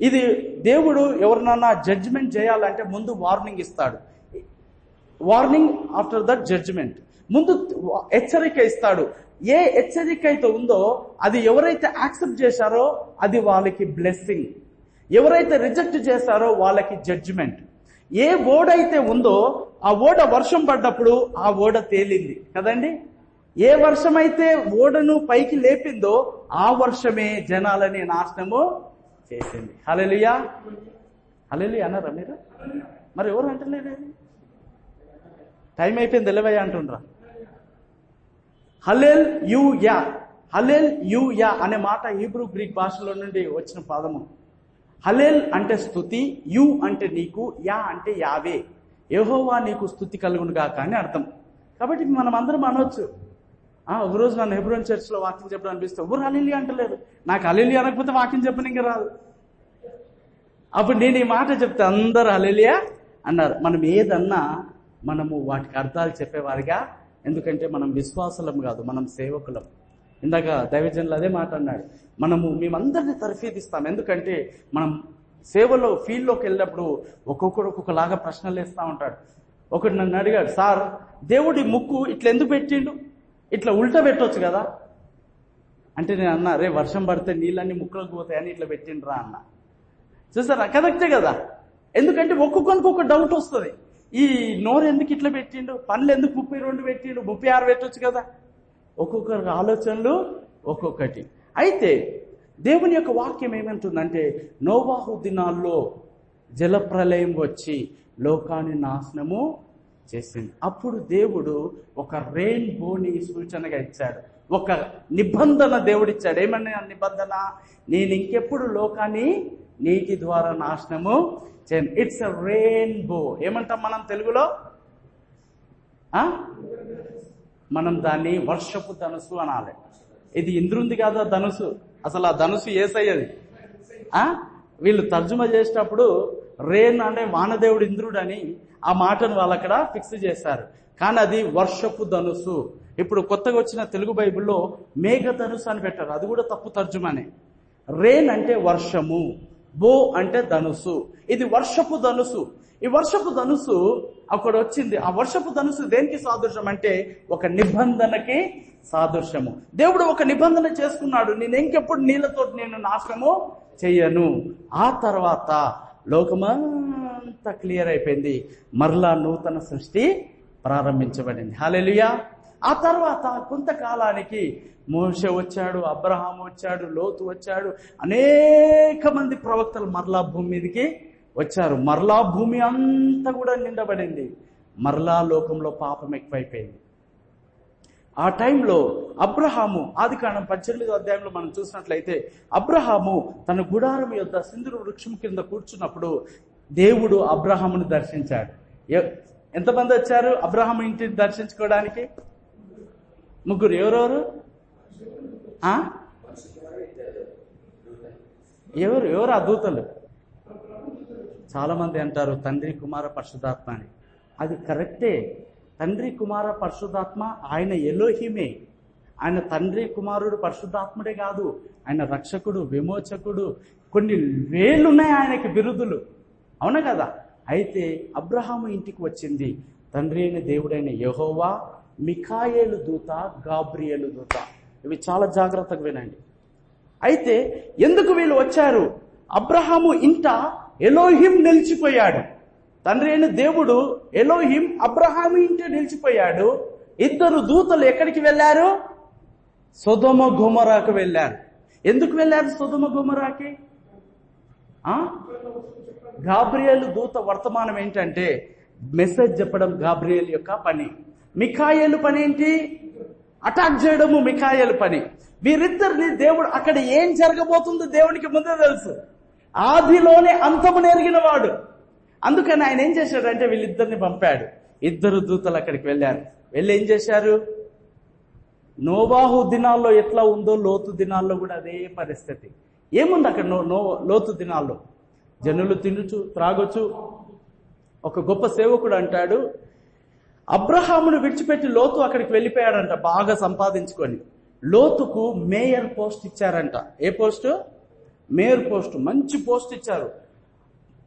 ఇది దేవుడు ఎవరినన్నా జడ్జిమెంట్ చేయాలంటే ముందు వార్నింగ్ ఇస్తాడు. వార్నింగ్ ఆఫ్టర్ దట్ జడ్జిమెంట్ ముందు హెచ్చరిక ఇస్తాడు. ఏ హెచ్చరిక అయితే ఉందో అది ఎవరైతే యాక్సెప్ట్ చేశారో అది వాళ్ళకి బ్లెస్సింగ్. ఎవరైతే రిజెక్ట్ చేశారో వాళ్ళకి జడ్జిమెంట్. ఏ ఓడ అయితే ఉందో ఆ ఓడ వర్షం పడ్డప్పుడు ఆ ఓడ తేలింది. కదండి? ఏ వర్షం అయితే ఓడను పైకి లేపిందో ఆ వర్షమే జనాలని నాశనము చేసింది. హలెలుయా హలెలుయా అన్నారా మీరు? మరి ఎవరు అంటలేరు? టైం అయిపోయింది తెలివయ్యా అంటుండ్రా. Hallelujah. Hallelujah అనే మాట హీబ్రూ గ్రీక్ భాషలో నుండి వచ్చిన పదము. హలేల్ అంటే స్థుతి యు అంటే నీకు యా అంటే యావే. యెహోవా నీకు స్థుతి కలుగును గాక అని అర్థం. కాబట్టి మనం అందరం అనవచ్చు ఒకరోజు నన్ను హెబ్రోన్ చర్చ్లో వాక్యం చెప్పడం అనిపిస్తే ఎవరు హలీలి అంటలేరు నాకు హలీలి అనకపోతే వాక్యం చెప్పని ఇంకా రాదు. అప్పుడు నేను ఈ మాట చెప్తే అందరు అలెలియా అన్నారు. మనం ఏదన్నా మనము వాటికి అర్థాలు చెప్పేవారిగా ఎందుకంటే మనం విశ్వాసులం కాదు మనం సేవకులం. ఇందాక దైవజనులు అదే మాట అన్నాడు మనము మేమందరినీ తర్ఫీదిస్తాం ఎందుకంటే మనం సేవలో ఫీల్డ్లోకి వెళ్ళినప్పుడు ఒక్కొక్కడు ఒక్కొక్కలాగా ప్రశ్నలు వేస్తూ ఉంటాడు. ఒకడు నన్ను అడిగాడు సార్ దేవుడి ముక్కు ఇట్లా ఎందుకు పెట్టిండు? ఇట్లా ఉల్టా పెట్టొచ్చు కదా? అంటే నేను అన్నా రే వర్షం పడితే నీళ్ళన్నీ ముక్కలకు పోతాయని ఇట్లా పెట్టిండ్రా అన్న. చూసారా? కరెక్టే కదా? ఎందుకంటే ఒక్కొక్కరికి ఒక డౌట్ వస్తుంది. ఈ నోరు ఎందుకు ఇట్లా పెట్టిండు? పనులు ఎందుకు ముప్పై రెండు పెట్టిండు? ముప్పై ఆరు పెట్టొచ్చు కదా. ఒక్కొక్కరికి ఆలోచనలు ఒక్కొక్కటి. అయితే దేవుని యొక్క వాక్యం ఏమంటుందంటే నోవాహు దినాల్లో జలప్రలయం వచ్చి లోకాన్ని నాశనము చేసింది. అప్పుడు దేవుడు ఒక రెయిన్బోని సూచనగా ఇచ్చాడు. ఒక నిబంధన దేవుడిచ్చాడు. ఏమన్నా నిబంధన? నేను ఇంకెప్పుడు లోకాన్ని నీటి ద్వారా నాశనము ఇట్స్ అ రెయిన్బో ఏమంటాం మనం తెలుగులో? మనం దాన్ని వర్షపు ధనుసు అనాలి. ఇది ఇంద్రుంది కాదా ధనుసు. అసలు ఆ ధనుసు ఏసయ్యది ఆ? వీళ్ళు తర్జుమా చేసేటప్పుడు రేన్ అంటే వానదేవుడు ఇంద్రుడు అని ఆ మాటను వాళ్ళు అక్కడ ఫిక్స్ చేశారు. కానీ అది వర్షపు ధనుసు. ఇప్పుడు కొత్తగా వచ్చిన తెలుగు బైబిల్లో మేఘ ధనుసు అని పెట్టారు. అది కూడా తప్పు తర్జుమనే. రేన్ అంటే వర్షము. బో అంటే ధనుసు. ఇది వర్షపు ధనుసు. ఈ వర్షపు ధనుసు అక్కడ వచ్చింది ఆ వర్షపు ధనుసు దేనికి సాదృశ్యం అంటే ఒక నిబంధనకి సాదృశ్యము. దేవుడు ఒక నిబంధన చేసుకున్నాడు. నేను ఇంకెప్పుడు నీళ్ళతో నేను నాశనము చెయ్యను ఆ తర్వాత లోకమంతా క్లియర్ అయిపోయింది. మరలా నూతన సృష్టి ప్రారంభించబడింది. హాలెలుయా ఆ తర్వాత కొంతకాలానికి మోష వచ్చాడు అబ్రహాం వచ్చాడు లోతు వచ్చాడు. అనేక మంది ప్రవక్తలు మరలా భూమి మీదకి వచ్చారు. మరలా భూమి అంతా కూడా నిండబడింది. మరలా లోకంలో పాపం ఎక్కువైపోయింది. ఆ టైంలో అబ్రహాము ఆది కాండం పద్దెనిమిదో అధ్యాయంలో మనం చూసినట్లయితే అబ్రహాము తన గుడారం యొక్క సింధురు వృక్షం కింద కూర్చున్నప్పుడు దేవుడు అబ్రహామును దర్శించాడు. ఎంతమంది వచ్చారు అబ్రహాం ఇంటిని దర్శించుకోవడానికి? ముగ్గురు ఎవరెవరు? ఎవరు? ఎవరు ఆ దూతలు? చాలామంది అంటారు తండ్రి కుమార పరిశుధాత్మ అని. అది కరెక్టే. తండ్రి కుమార పరిశుధాత్మ ఆయన ఎలోహిమే. ఆయన తండ్రి కుమారుడు పరిశుద్ధాత్ముడే కాదు. ఆయన రక్షకుడు విమోచకుడు. కొన్ని వేలున్నాయి ఆయనకి బిరుదులు. అవునా కదా? అయితే అబ్రహాము ఇంటికి వచ్చింది. తండ్రి అయిన దేవుడైన యహోవా మికాయేలు దూత గాబ్రియేలు దూత. ఇవి చాలా జాగ్రత్తగా వినండి. అయితే ఎందుకు వీళ్ళు వచ్చారు? అబ్రహాము ఇంట ఎలోహిం నిలిచిపోయాడు. తండ్రి అయిన దేవుడు ఎలోహిం అబ్రహాము ఇంట నిలిచిపోయాడు. ఇద్దరు దూతలు ఎక్కడికి వెళ్ళారు? సుధమ గుమరాకు వెళ్ళారు. ఎందుకు వెళ్ళారు సుధమ గుమరాకి? గాబ్రియల్ దూత వర్తమానం ఏంటంటే మెసేజ్ చెప్పడం గాబ్రియల్ యొక్క పని. మిఖాయలు పని ఏంటి? అటాక్ చేయడము మికాయేలు పని. వీరిద్దరిని దేవుడు అక్కడ ఏం జరగబోతుందో దేవునికి ముందే తెలుసు. ఆదిలోనే అంతము నెరిగిన వాడు. అందుకని ఆయన ఏం చేశాడంటే వీళ్ళిద్దరిని పంపాడు. ఇద్దరు దూతలు అక్కడికి వెళ్ళారు. వెళ్ళి ఏం చేశారు? నోవాహు దినాల్లో ఎట్లా ఉందో లోతు దినాల్లో కూడా అదే పరిస్థితి. ఏముంది అక్కడ నో నో లోతు దినాల్లో? జనులు తినుచు త్రాగొచ్చు. ఒక గొప్ప సేవకుడు అంటాడు అబ్రహామును విడిచిపెట్టి లోతు అక్కడికి వెళ్ళిపోయాడంట బాగా సంపాదించుకొని. లోతుకు మేయర్ పోస్ట్ ఇచ్చారంట. ఏ పోస్ట్? Mayor post. మంచి పోస్ట్ ఇచ్చారు.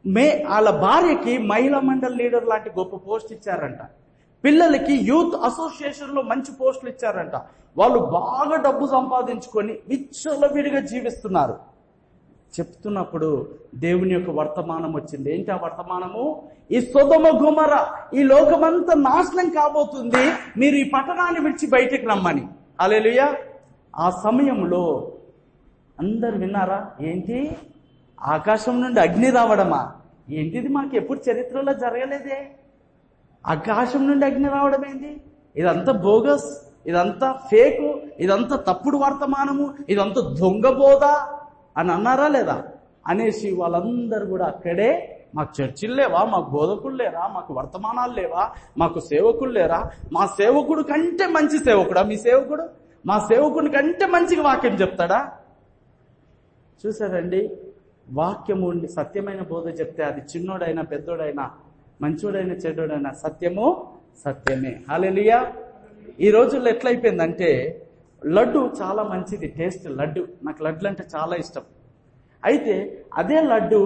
మే వాళ్ళ భార్యకి మహిళా మండల్ లీడర్ లాంటి గొప్ప పోస్ట్ ఇచ్చారంట. పిల్లలకి యూత్ అసోసియేషన్లో మంచి పోస్టులు ఇచ్చారంట. వాళ్ళు బాగా డబ్బు సంపాదించుకొని విచ్చలవిడిగా జీవిస్తున్నారు. చెప్తున్నప్పుడు దేవుని యొక్క వర్తమానం వచ్చింది. ఏంటి ఆ వర్తమానము? ఈ సొదమ గుమర ఈ లోకమంతా నాశనం కాబోతుంది. మీరు ఈ పట్టణాన్ని విడిచి బయటికి రమ్మని. అలెలుయా ఆ సమయంలో అందరు విన్నారా? ఏంటి? ఆకాశం నుండి అగ్ని రావడమా? ఏంటిది మాకు ఎప్పుడు చరిత్రలో జరగలేదే? ఆకాశం నుండి అగ్ని రావడం ఏంటి? ఇదంతా బోగస్ ఇదంతా ఫేకు ఇదంతా తప్పుడు వర్తమానము ఇదంతా దొంగ బోధ అని అన్నారా లేదా? అనేసి వాళ్ళందరూ కూడా అక్కడే మాకు చర్చిలు లేవా? మాకు బోధకులు లేరా? మాకు వర్తమానాలు లేవా? మాకు సేవకులు లేరా? మా సేవకుడు కంటే మంచి సేవకుడా? మీ సేవకుడు? మా సేవకుడి కంటే మంచిగా వాక్యం చెప్తాడా? చూసారండి? వాక్యము సత్యమైన బోధ చెప్తే అది చిన్నోడైనా పెద్దోడైనా మంచోడైనా చెడ్డోడైనా సత్యము సత్యమే. హాలెలియా ఈ రోజుల్లో ఎట్లయిపోయిందంటే లడ్డు చాలా మంచిది టేస్ట్ లడ్డు. నాకు లడ్లు అంటే చాలా ఇష్టం. అయితే అదే లడ్డు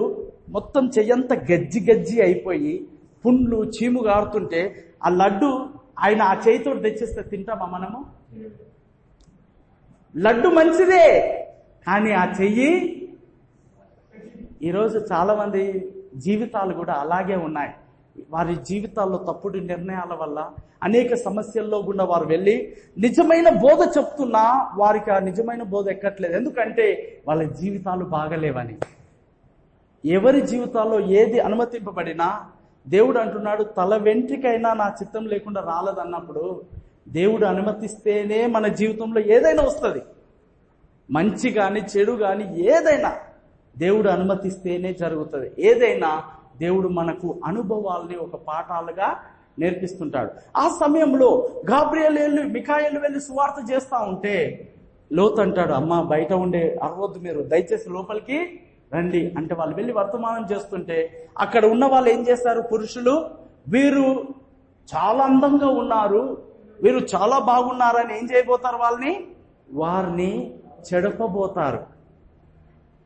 మొత్తం చెయ్యంత గజ్జి గజ్జి అయిపోయి పుండ్లు చీము గారుతుంటే ఆ లడ్డు ఆయన ఆ చేయితో తెచ్చేస్తే తింటామా మనము? లడ్డు మంచిదే కానీ ఆ చెయ్యి ఈరోజు చాలా మంది జీవితాలు కూడా అలాగే ఉన్నాయి. వారి జీవితాల్లో తప్పుడు నిర్ణయాల వల్ల అనేక సమస్యల్లో గుండా వారు వెళ్ళి నిజమైన బోధ చెప్తున్నా వారికి ఆ నిజమైన బోధ ఎక్కట్లేదు. ఎందుకంటే వాళ్ళ జీవితాలు బాగలేవని. ఎవరి జీవితాల్లో ఏది అనుమతింపబడినా దేవుడు అంటున్నాడు తల వెంట్రికైనా నా చిత్తం లేకుండా రాలేదన్నప్పుడు దేవుడు అనుమతిస్తేనే మన జీవితంలో ఏదైనా వస్తుంది. మంచి కానీ చెడు కానీ ఏదైనా దేవుడు అనుమతిస్తేనే జరుగుతుంది. ఏదైనా దేవుడు మనకు అనుభవాల్ని ఒక పాఠాలుగా నేర్పిస్తుంటాడు. ఆ సమయంలో గాబ్రియల్ వెళ్ళి మికాయలు వెళ్ళి సువార్త చేస్తా ఉంటే లోతు అంటాడు అమ్మ బయట ఉండే అరవద్దు మీరు దయచేసి లోపలికి రండి. అంటే వాళ్ళు వెళ్ళి వర్తమానం చేస్తుంటే అక్కడ ఉన్న వాళ్ళు ఏం చేస్తారు పురుషులు వీరు చాలా అందంగా ఉన్నారు వీరు చాలా బాగున్నారని ఏం చేయబోతారు వాళ్ళని? వారిని చెడపబోతారు.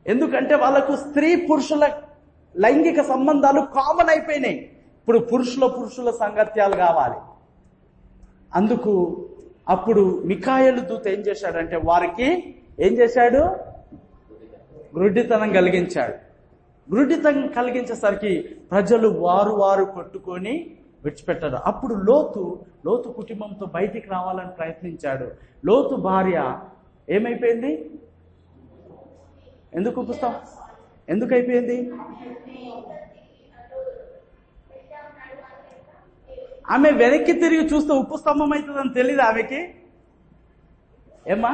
ఎందుకంటే వాళ్ళకు స్త్రీ పురుషుల లైంగిక సంబంధాలు కామన్ అయిపోయినాయి. ఇప్పుడు పురుషుల పురుషుల సంగత్యాలు కావాలి. అందుకు అప్పుడు మికాయలు దూత ఏం చేశాడంటే వారికి ఏం చేశాడు? గ్రుడ్డితనం కలిగించాడు. గ్రుడ్డితనం కలిగించేసరికి ప్రజలు వారు వారు కొట్టుకొని విడిచిపెట్టారు. అప్పుడు లోతు లోతు కుటుంబంతో బయటికి రావాలని ప్రయత్నించాడు. లోతు భార్య ఏమైపోయింది? ఎందుకు పుస్తకం ఎందుకు అయిపోయింది ఆమె వెనక్కి తిరిగి చూస్తే ఉప్పు స్తంభం అవుతుందని తెలియదు ఆమెకి? ఏమ్మా?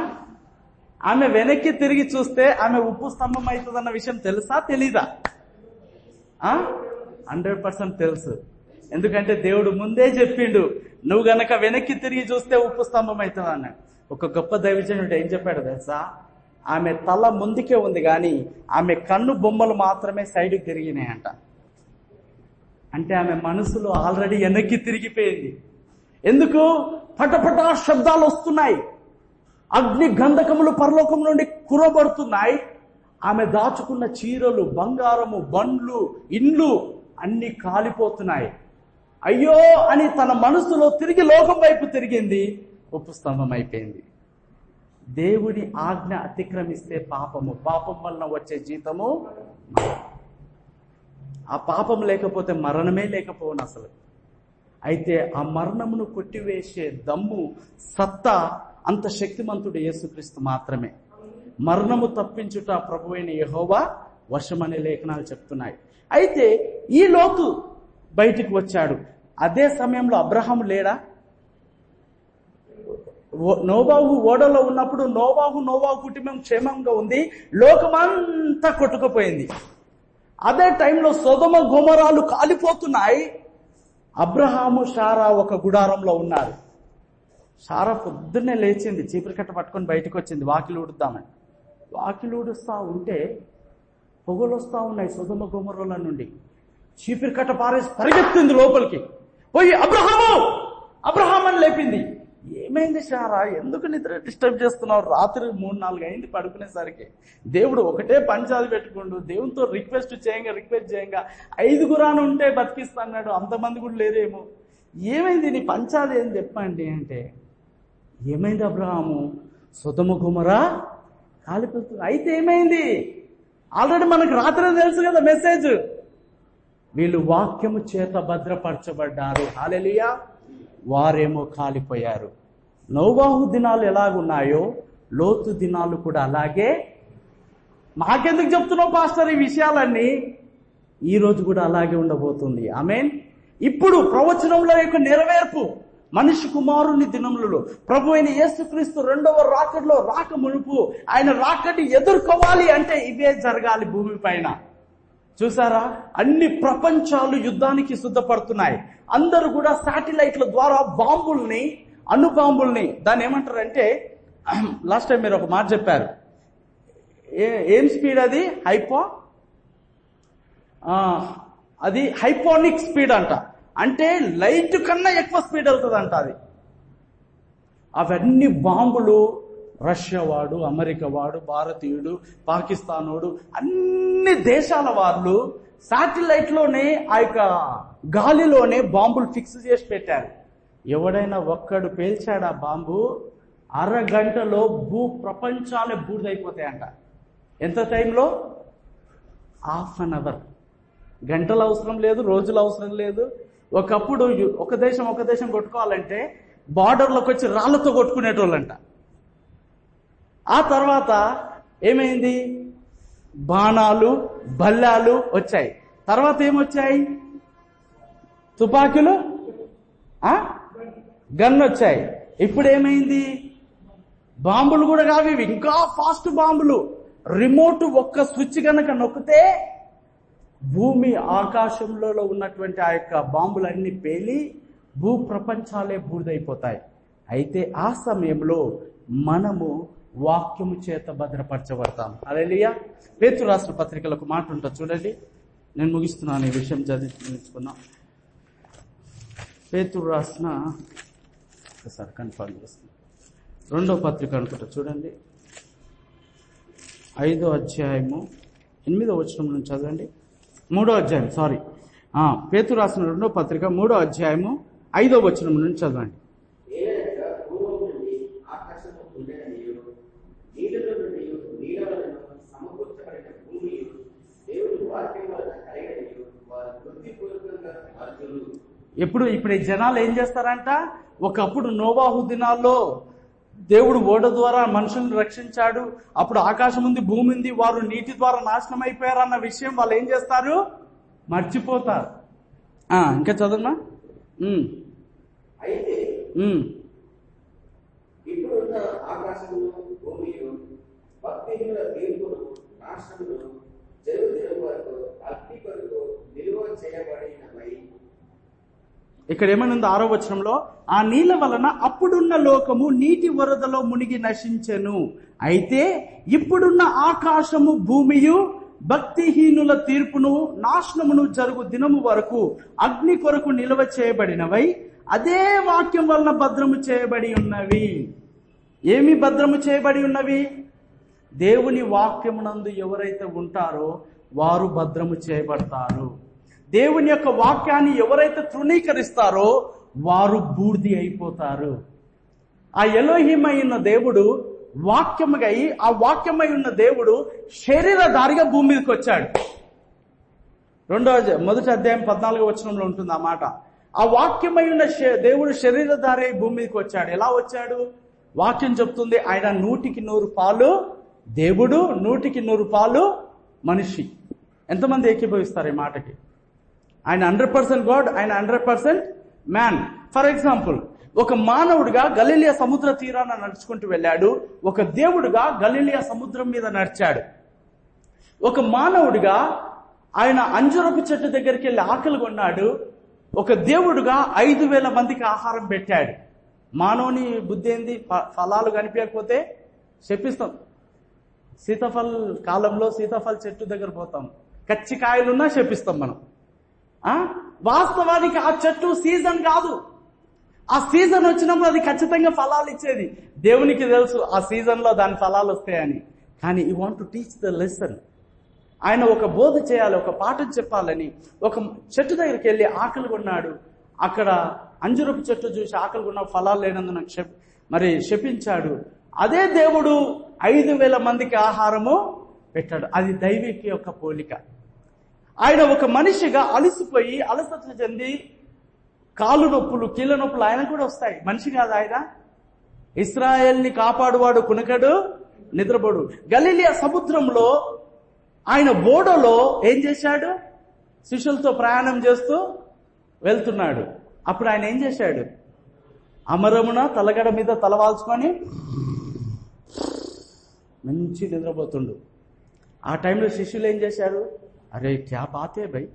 ఆమె వెనక్కి తిరిగి చూస్తే ఆమె ఉప్పు స్తంభం అవుతుందన్న విషయం తెలుసా తెలీదా? హండ్రెడ్ పర్సెంట్ తెలుసు. ఎందుకంటే దేవుడు ముందే చెప్పిండు నువ్వు గనక వెనక్కి తిరిగి చూస్తే ఉప్పు స్తంభం అవుతుంది అన్నాడు ఒక గొప్ప దైవజనుడు ఏం చెప్పాడు తెలుసా? ఆమె తల ముందుకే ఉంది కానీ ఆమె కన్ను బొమ్మలు మాత్రమే సైడ్కి తిరిగినాయంట. అంటే ఆమె మనసులో ఆల్రెడీ వెనక్కి తిరిగిపోయింది. ఎందుకు? పటపట శబ్దాలు వస్తున్నాయి. అగ్ని గంధకములు పరలోకం నుండి కురబడుతున్నాయి. ఆమె దాచుకున్న చీరలు బంగారము బండ్లు ఇండ్లు అన్ని కాలిపోతున్నాయి. అయ్యో అని తన మనసులో తిరిగి లోకం వైపు తిరిగింది. ఉప్పు స్తంభం అయిపోయింది. దేవుని ఆజ్ఞ అతిక్రమిస్తే పాపము. పాపం వలన వచ్చే జీతము ఆ పాపం లేకపోతే మరణమే లేకపోవును అసలు. అయితే ఆ మరణమును కొట్టివేసే దమ్ము సత్తా అంత శక్తిమంతుడు యేసుక్రీస్తు మాత్రమే. మరణము తప్పించుట ప్రభువైన అయిన యహోవా వశమనే లేఖనాలు చెప్తున్నాయి. అయితే ఈ లోతు బయటికి వచ్చాడు. అదే సమయంలో అబ్రహం లేడా? నోబాహు ఓడలో ఉన్నప్పుడు నోబాహు నోబాహు కుటుంబం క్షేమంగా ఉంది. లోకమంతా కొట్టుకుపోయింది. అదే టైంలో సొదమ గుమరాలు కాలిపోతున్నాయి. అబ్రహాము షారా ఒక గుడారంలో ఉన్నారు. షారా పొద్దున్నే లేచింది చీపురికట్ట పట్టుకొని బయటకు వచ్చింది వాకిలు ఊడుద్దామని. వాకిలు ఊడుస్తా ఉంటే పొగలు వస్తూ ఉన్నాయి సుధమ గుమరుల నుండి. చీపురికట్ట పారేసి పరిగెత్తింది లోపలికి. పోయి అబ్రహాము! అబ్రహాం అని లేపింది. ఏమైంది షారా? ఎందుకు నిద్ర డిస్టర్బ్ చేస్తున్నావు? రాత్రి మూడు నాలుగు అయింది పడుకునేసరికి. దేవుడు ఒకటే పంచాది పెట్టుకుండు. దేవునితో రిక్వెస్ట్ చేయంగా రిక్వెస్ట్ చేయంగా. ఐదుగురాను ఉంటే బతికిస్తాడు అంతమంది కూడా లేరేమో. ఏమైంది నీ పంచాది ఏం చెప్పండి అంటే ఏమైంది అబ్రహాము? సుధమ కుమరా కాలిపోతుంది అయితే ఏమైంది? ఆల్రెడీ మనకు రాత్రి తెలుసు కదా మెసేజ్. వీళ్ళు వాక్యము చేత భద్రపరచబడ్డారు. హాలెలియా. వారేమో కాలిపోయారు. నోవాహు దినాలు ఎలాగున్నాయో లోతు దినాలు కూడా అలాగే. మాకెందుకు చెప్తున్నావు పాస్టర్ ఈ విషయాలన్నీ? ఈ రోజు కూడా అలాగే ఉండబోతుంది. ఆమెన్. ఇప్పుడు ప్రవచనంలో యొక్క నెరవేర్పు మనిషి కుమారుని దినములలో ప్రభు అయిన యేసుక్రీస్తు రెండవ రాకడలో రాక మునుపు ఆయన రాకడి ఎదుర్కోవాలి అంటే ఇవే జరగాలి భూమి పైన. చూసారా? అన్ని ప్రపంచాలు యుద్ధానికి సిద్ధపడుతున్నాయి. అందరూ కూడా శాటిలైట్ల ద్వారా బాంబుల్ని అణు బాంబుల్ని దాన్ని ఏమంటారంటే లాస్ట్ టైం మీరు ఒక మాట చెప్పారు. ఏ- ఏం స్పీడ్ అది? హైపో అది హైపోనిక్ స్పీడ్ అంట. అంటే లైట్ కన్నా ఎక్కువ స్పీడ్ వెళ్తుంది అంట అది. అవన్నీ బాంబులు. రష్యా వాడు అమెరికా వాడు భారతీయుడు పాకిస్తానోడు అన్ని దేశాల వాళ్ళు సాటిలైట్లోనే ఆ యొక్క గాలిలోనే బాంబులు ఫిక్స్ చేసి పెట్టారు. ఎవడైనా ఒక్కడు పేల్చాడు ఆ బాంబు? అరగంటలో భూ ప్రపంచాలే బూడిదైపోతాయంట. ఎంత టైంలో? Half an hour. గంటలు అవసరం లేదు రోజులు అవసరం లేదు. ఒకప్పుడు ఒక దేశం ఒక దేశం కొట్టుకోవాలంటే బార్డర్లోకి వచ్చి రాళ్ళతో కొట్టుకునేటోళ్ళంట. ఆ తర్వాత ఏమైంది? బాణాలు బల్లాలు వచ్చాయి. తర్వాత ఏమొచ్చాయి? తుపాకులు? గన్ వచ్చాయి ఇప్పుడు ఏమైంది బాంబులు కూడా కావు ఇంకా ఫాస్ట్ బాంబులు. రిమోట్ ఒక్క స్విచ్ కనుక నొక్కితే భూమి ఆకాశంలో ఉన్నటువంటి ఆ యొక్క బాంబులన్నీ పేలి భూ ప్రపంచాలే బూడిదైపోతాయి. అయితే ఆ సమయంలో మనము వాక్యము చేత భద్రపరచబడతాం. అలెలియా పేతు రాష్ట్ర పత్రికలకు మాట ఉంటుంది చూడండి. నేను ముగిస్తున్నాను ఈ విషయం చదివి నేర్చుకున్నాం పేతురు రాసిన ఒకసారి కన్ఫర్మ్ చేస్తాను రెండో పత్రిక అనుకుంటా చూడండి. ఐదో అధ్యాయము ఎనిమిదో వచనం నుంచి చదవండి. మూడో అధ్యాయం సారీ పేతు రాసిన రెండో పత్రిక మూడో అధ్యాయము ఐదో వచనం నుంచి చదవండి ఎప్పుడు ఇప్పుడు ఈ జనాలు ఏం చేస్తారంట? ఒకప్పుడు నోవాహు దినాల్లో దేవుడు ఓడ ద్వారా మనుషుల్ని రక్షించాడు. అప్పుడు ఆకాశం ఉంది భూమి ఉంది వారు నీటి ద్వారా నాశనం అయిపోయారు అన్న విషయం వాళ్ళు ఏం చేస్తారు? మర్చిపోతారు. ఆ, ఇంకా చదవనా? చేయబడినవై ఇక్కడ ఏమనుంది? ఆరో వచనంలో ఆ నీళ్ళ వలన అప్పుడున్న లోకము నీటి వరదలో మునిగి నశించెను. అయితే ఇప్పుడున్న ఆకాశము భూమియు భక్తిహీనుల తీర్పును నాశనమును జరుగు దినము వరకు అగ్ని కొరకు నిల్వ చేయబడినవై అదే వాక్యం వలన భద్రము చేయబడి ఉన్నవి. ఏమి భద్రము చేయబడి ఉన్నవి? దేవుని వాక్యమునందు ఎవరైతే ఉంటారో వారు భద్రము చేయబడతారు. దేవుని యొక్క వాక్యాన్ని ఎవరైతే తృణీకరిస్తారో వారు బూర్ది అయిపోతారు. ఆ ఎలోహిమై ఉన్న దేవుడు వాక్యముగై ఆ వాక్యమై ఉన్న దేవుడు శరీరధారిగా భూమి మీదకి వచ్చాడు. రెండో మొదటి అధ్యాయం పద్నాలుగో వచనంలో ఉంటుంది ఆ మాట. ఆ వాక్యమై ఉన్న శ- దేవుడు శరీరధారి అయి భూమి మీదకి వచ్చాడు. ఎలా వచ్చాడు? వాక్యం చెప్తుంది ఆయన నూటికి నూరు పాలు దేవుడు నూటికి నూరు పాలు మనిషి. ఎంతమంది ఏకీభవిస్తారు ఈ మాటకి? ఆయన హండ్రెడ్ పర్సెంట్ గాడ్ ఆయన hundred percent man. For example ఒక మానవుడిగా గలీలియా సముద్ర తీరాన నడుచుకుంటూ వెళ్ళాడు. ఒక దేవుడుగా గలీలియా సముద్రం మీద నడిచాడు. ఒక మానవుడిగా ఆయన అంజురపు చెట్టు దగ్గరికి వెళ్ళి ఆకలి కొన్నాడు. ఒక దేవుడుగా ఐదు వేల మందికి ఆహారం పెట్టాడు. మానవుని బుద్ధి ఏంది? ఫ- ఫలాలు కనిపించకపోతే శపిస్తాం సీతాఫల్ కాలంలో సీతాఫల్ చెట్టు దగ్గర పోతాం. కచ్చి కాయలున్నా శపిస్తాం మనం. వాస్తవానికి ఆ చెట్టు సీజన్ కాదు. ఆ సీజన్ వచ్చినప్పుడు అది ఖచ్చితంగా ఫలాలు ఇచ్చేది. దేవునికి తెలుసు ఆ సీజన్లో దాని ఫలాలు వస్తాయని. కానీ ఈ want to teach the lesson. ఆయన ఒక బోధ చేయాలి ఒక పాఠం చెప్పాలని. ఒక చెట్టు దగ్గరికి వెళ్ళి ఆకలి కొన్నాడు. అక్కడ అంజురపు చెట్టు చూసి ఆకలి కొన్న ఫలాలు లేనందున మరి శపించాడు. అదే దేవుడు ఐదు వేల మందికి ఆహారము పెట్టాడు. అది దైవిక యొక్క పోలిక. ఆయన ఒక మనిషిగా అలసిపోయి అలసట చెంది కాలు నొప్పులు కీళ్ళ నొప్పులు ఆయన కూడా వస్తాయి. మనిషి కాదు ఆయన. ఇస్రాయల్ని కాపాడువాడు కునకడు నిద్రపోడు. గలీలియా సముద్రంలో ఆయన బోడలో ఏం చేశాడు? శిష్యులతో ప్రయాణం చేస్తూ వెళ్తున్నాడు. అప్పుడు ఆయన ఏం చేశాడు? అమరమున తలగడ మీద తలవాల్చుకొని మంచి నిద్రపోతుండు. ఆ టైంలో శిష్యులు ఏం చేశారు? అరే క్యా బాతే భయ్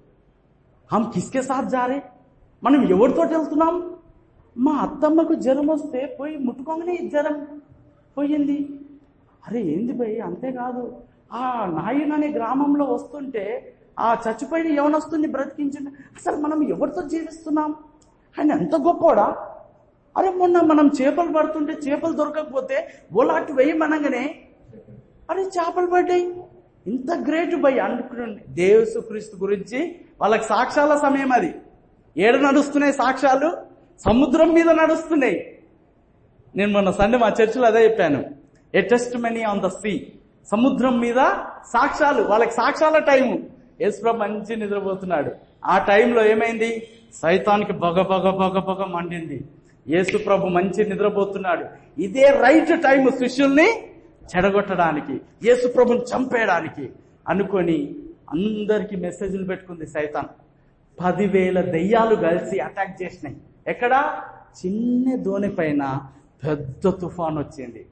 హమ్ కిస్కే సాత్ జారే మనం ఎవరితో వెళ్తున్నాం మా అత్తమ్మకు జ్వరం వస్తే పోయి ముట్టుకోగానే ఈ జ్వరం పోయింది. అరే ఏంది భయ్ అంతేకాదు ఆ నాయన అనే గ్రామంలో వస్తుంటే ఆ చచ్చిపోయిన యవనస్తుని బ్రతికించండి అసలు మనం ఎవరితో జీవిస్తున్నాం? ఆయన ఎంత గొప్పోడా? అరే మొన్న మనం చేపలు పడుతుంటే చేపలు దొరకకపోతే ఓలాటి వేయమనగానే అరే చేపలు పడ్డాయి. ఇంత గ్రేట్ బై అనుకుని దేవసు క్రీస్తు గురించి వాళ్ళకి సాక్ష్యాల సమయం అది. ఏడు నడుస్తున్నాయి సాక్ష్యాలు సముద్రం మీద నడుస్తున్నాయి. నేను మొన్న సండే మా చర్చిలో అదే చెప్పాను. A testimony on the sea. సముద్రం మీద సాక్ష్యాలు వాళ్ళకి సాక్ష్యాల టైము. యేసుప్రభు మంచి నిద్రపోతున్నాడు. ఆ టైంలో ఏమైంది? సైతానికి బగ బగ బగ బగ మండింది. యేసుప్రభు మంచి నిద్రపోతున్నాడు. ఇదే రైట్ టైం శిష్యుల్ని చెడగొట్టడానికి యేసుప్రభుని చంపేయడానికి అనుకొని అందరికీ మెసేజ్లు పెట్టుకుంది సైతాన్. పదివేల దెయ్యాలు కలిసి అటాక్ చేసినాయి. ఎక్కడ? చిన్న దోణి పైన పెద్ద తుఫాన్ వచ్చింది.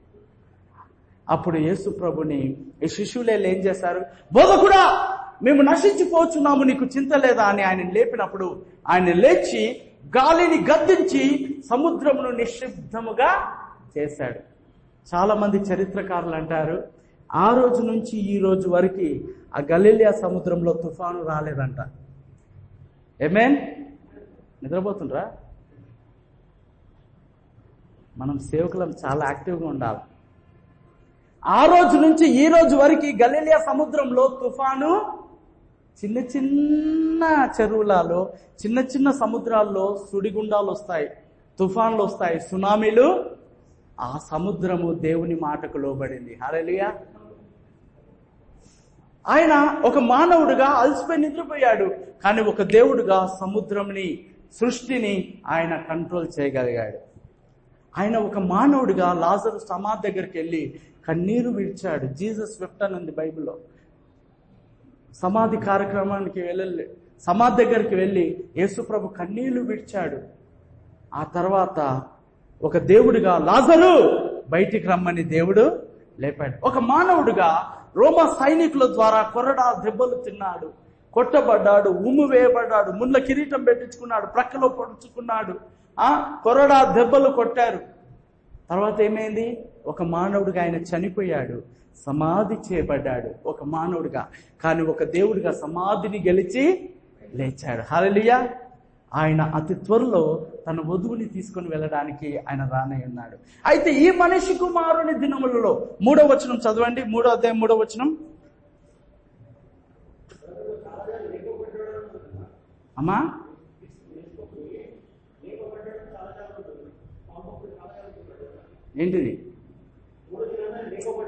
అప్పుడు యేసు ప్రభుని ఈ శిష్యులేళ్ళు ఏం చేశారు? బోధకుడా మేము నశించిపోతున్నాము నీకు చింత లేదా? అని ఆయన లేపినప్పుడు ఆయన లేచి గాలిని గద్దించి సముద్రమును నిశ్శబ్దముగా చేశాడు. చాలా మంది చరిత్రకారులు అంటారు ఆ రోజు నుంచి ఈ రోజు వరకు ఆ గలీలియా సముద్రంలో తుఫాను రాలేదంట. ఏమేన్ నిద్రపోతుండ్రా? మనం సేవకులం చాలా యాక్టివ్గా ఉండాలి. ఆ రోజు నుంచి ఈ రోజు వరకు గలీలియా సముద్రంలో తుఫాను చిన్న చిన్న చెరువులలో చిన్న చిన్న సముద్రాల్లో సుడిగుండాలు వస్తాయి తుఫాన్లు వస్తాయి సునామీలు ఆ సముద్రము దేవుని మాటకు లోబడింది. హరలియా ఆయన ఒక మానవుడుగా అలసిపోయి నిద్రపోయాడు. కానీ ఒక దేవుడుగా సముద్రంని సృష్టిని ఆయన కంట్రోల్ చేయగలిగాడు. ఆయన ఒక మానవుడిగా లాజరు సమాధి దగ్గరికి వెళ్ళి కన్నీరు విడిచాడు. జీసస్ వెప్ట్ బైబిల్లో. సమాధి కార్యక్రమానికి వెళ్ళలే. సమాధి దగ్గరికి వెళ్ళి యేసుప్రభు కన్నీళ్ళు విడిచాడు. ఆ తర్వాత ఒక దేవుడిగా లాజరు బయటికి రమ్మని దేవుడు లేపాడు. ఒక మానవుడిగా రోమా సైనికుల ద్వారా కొరడా దెబ్బలు తిన్నాడు. కొట్టబడ్డాడు ఉమ్ము వేయబడ్డాడు ముళ్ళ కిరీటం పెట్టించుకున్నాడు ప్రక్కలో పొడుచుకున్నాడు. ఆ కొరడా దెబ్బలు కొట్టారు. తర్వాత ఏమైంది? ఒక మానవుడిగా ఆయన చనిపోయాడు సమాధి చేయబడ్డాడు. ఒక మానవుడిగా కానీ ఒక దేవుడిగా సమాధిని గెలిచి లేచాడు. హాలలియా ఆయన అతి త్వరలో తన వధువుని తీసుకొని వెళ్ళడానికి ఆయన రానై ఉన్నాడు. అయితే ఈ మనిషి కుమారుని దినములలో మూడో వచనం చదవండి. మూడో అధ్యాయం మూడో వచనం. అమ్మా? ఏంటిది?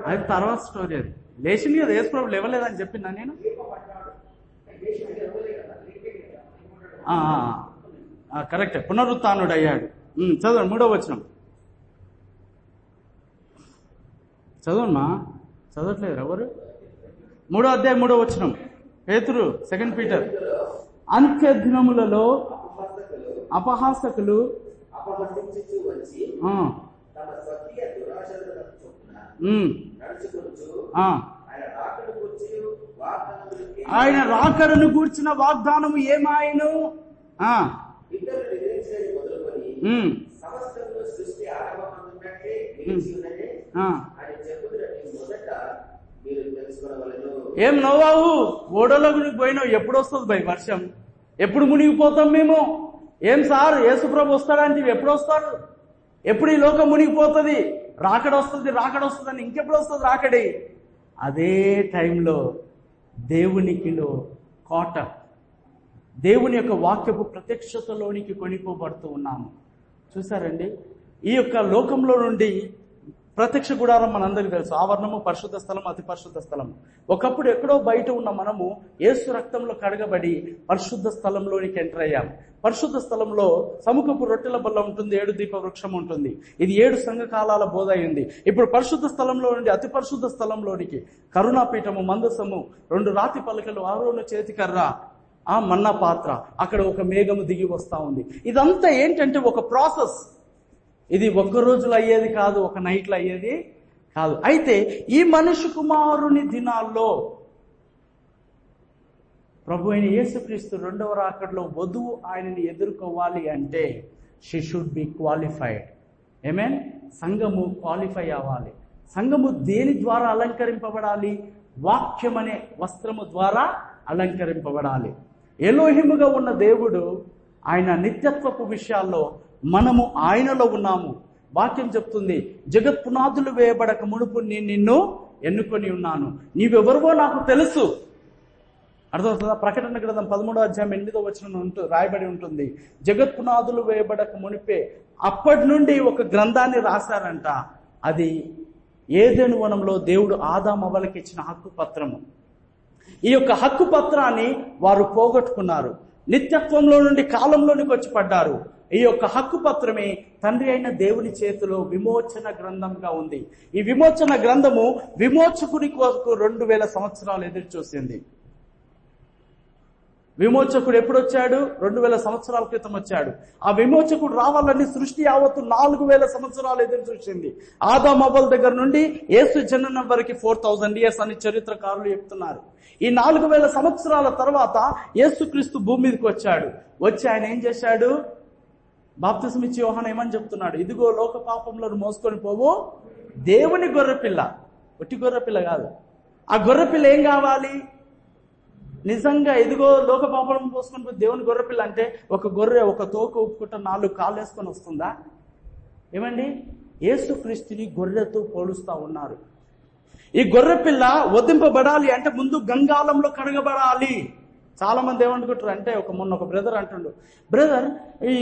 అది తర్వాత స్టోరీ అది. లేచింది కదా యేసు ప్రభు లేవలేదని చెప్పినా నేను? కరెక్టే పునరుత్నుడు అయ్యాడు చదవండి మూడో వచనం. చదవమ్మా. చదవట్లేదు ఎవరు? మూడో అధ్యాయం మూడో వచనం. పేతురు సెకండ్ పీటర్ అంత్య దినములలో అపహాసకులు వచ్చి ఆ, ఆయన రాకడను గూర్చిన వాగ్దానము ఏమాయను? ఏం నవ్వావు? ఓడలో గునికి పోయినావు. ఎప్పుడు వస్తుంది భయ్ వర్షం? ఎప్పుడు మునిగిపోతాం మేము? ఏం సార్? యేసుప్రభు వస్తాడంటే ఎప్పుడు వస్తాడు ఎప్పుడు ఈ లోకం మునిగిపోతుంది? రాకడ వస్తుంది రాకడ వస్తుంది అని ఇంకెప్పుడు వస్తుంది రాకడి? అదే టైంలో దేవునికిలో కోట. దేవుని యొక్క వాక్యపు ప్రత్యక్షతలోనికి కొనిపోబడుతూ ఉన్నాము. చూసారండి ఈ యొక్క లోకంలో నుండి ప్రత్యక్ష గుడారం మనందరికీ తెలుసు. ఆవరణము పరిశుద్ధ స్థలం అతి పరిశుద్ధ స్థలం. ఒకప్పుడు ఎక్కడో బయట ఉన్న మనము ఏసు రక్తంలో కడగబడి పరిశుద్ధ స్థలంలోనికి ఎంటర్ అయ్యాం. పరిశుద్ధ స్థలంలో సముఖపు రొట్టెల బల్ల ఉంటుంది ఏడు దీప వృక్షం ఉంటుంది. ఇది ఏడు సంఘకాలాల బోధ అయింది. ఇప్పుడు పరిశుద్ధ స్థలంలో నుండి అతి పరిశుద్ధ స్థలంలోనికి కరుణాపీఠము మందసము రెండు రాతి పలకలు ఆరోను చేతికర్ర ఆ మన్న పాత్ర. అక్కడ ఒక మేఘము దిగి వస్తా ఉంది. ఇదంతా ఏంటంటే ఒక ప్రాసెస్. ఇది ఒక్క రోజులో అయ్యేది కాదు ఒక నైట్లో అయ్యేది కాదు. అయితే ఈ మనుషు కుమారుని దినాల్లో ప్రభు అయిన యేసుక్రీస్తు రెండవ రాకడలో వధువు ఆయనని ఎదుర్కోవాలి అంటే she should be qualified amen సంఘము క్వాలిఫై అవ్వాలి. సంఘము దేని ద్వారా అలంకరింపబడాలి? వాక్యం అనే వస్త్రము ద్వారా అలంకరింపబడాలి. ఎలోహిముగా ఉన్న దేవుడు ఆయన నిత్యత్వపు విషయాల్లో మనము ఆయనలో ఉన్నాము. వాక్యం చెప్తుంది జగత్ పునాదులు వేయబడక మునుపు నేను నిన్ను ఎన్నుకొని ఉన్నాను. నీవెవరివో నాకు తెలుసు. అర్థమవుతుందా? ప్రకటన గ్రంథం పదమూడో అధ్యాయం ఎనిమిదో వచ్చిన ఉంటూ రాయబడి ఉంటుంది. జగత్ పునాదులు వేయబడక మునిపే అప్పటి నుండి ఒక గ్రంథాన్ని రాశారంట. అది ఏదేను వనంలో దేవుడు ఆదాం అవ్వలకి ఇచ్చిన హక్కు పత్రము. ఈ యొక్క హక్కు పత్రాన్ని వారు పోగొట్టుకున్నారు. నిత్యత్వంలో నుండి కాలంలోనికి వచ్చి పడ్డారు. ఈ యొక్క హక్కు పత్రమే తండ్రి అయిన దేవుని చేతిలో విమోచన గ్రంథంగా ఉంది. ఈ విమోచన గ్రంథము విమోచకుడి కొరకు రెండు వేల సంవత్సరాలు ఎదురు చూసింది. విమోచకుడు ఎప్పుడు వచ్చాడు? రెండు వేల సంవత్సరాల క్రితం వచ్చాడు. ఆ విమోచకుడు రావాలని సృష్టి యావత్తు నాలుగు వేల సంవత్సరాలు ఎదురు చూసింది. ఆదా మొబైల్ దగ్గర నుండి ఏసు జననం వరకు ఫోర్ థౌజండ్ ఇయర్స్ అని చరిత్రకారులు చెప్తున్నారు. ఈ నాలుగు వేల సంవత్సరాల తర్వాత యేసుక్రీస్తు భూమి మీదకి వచ్చాడు. వచ్చి ఆయన ఏం చేశాడు? బాప్తిసం ఇచ్చి యోహాన్ ఏమని చెప్తున్నాడు? ఇదిగో లోక పాపంలో మోసుకొని పోవు. దేవుని గొర్రెపిల్ల. ఒట్టి గొర్రెపిల్ల కాదు. ఆ గొర్రెపిల్ల ఏం కావాలి? నిజంగా ఇదిగో లోక పాపం పోసుకొని పోయి దేవుని గొర్రెపిల్ల అంటే ఒక గొర్రె ఒక తోక ఉప్పుకుంటా నాలుగు కాళ్ళు వేసుకొని వస్తుందా? ఏమండి? యేసుక్రీస్తుని గొర్రెతో పోలుస్తూ ఉన్నారు. ఈ గొర్రెపిల్ల వదింపబడాలి అంటే ముందు గంగాలంలో కడగబడాలి. చాలామంది ఏమనుకుంటారు అంటే ఒక మొన్న ఒక బ్రదర్ అంటుండు బ్రదర్ ఈ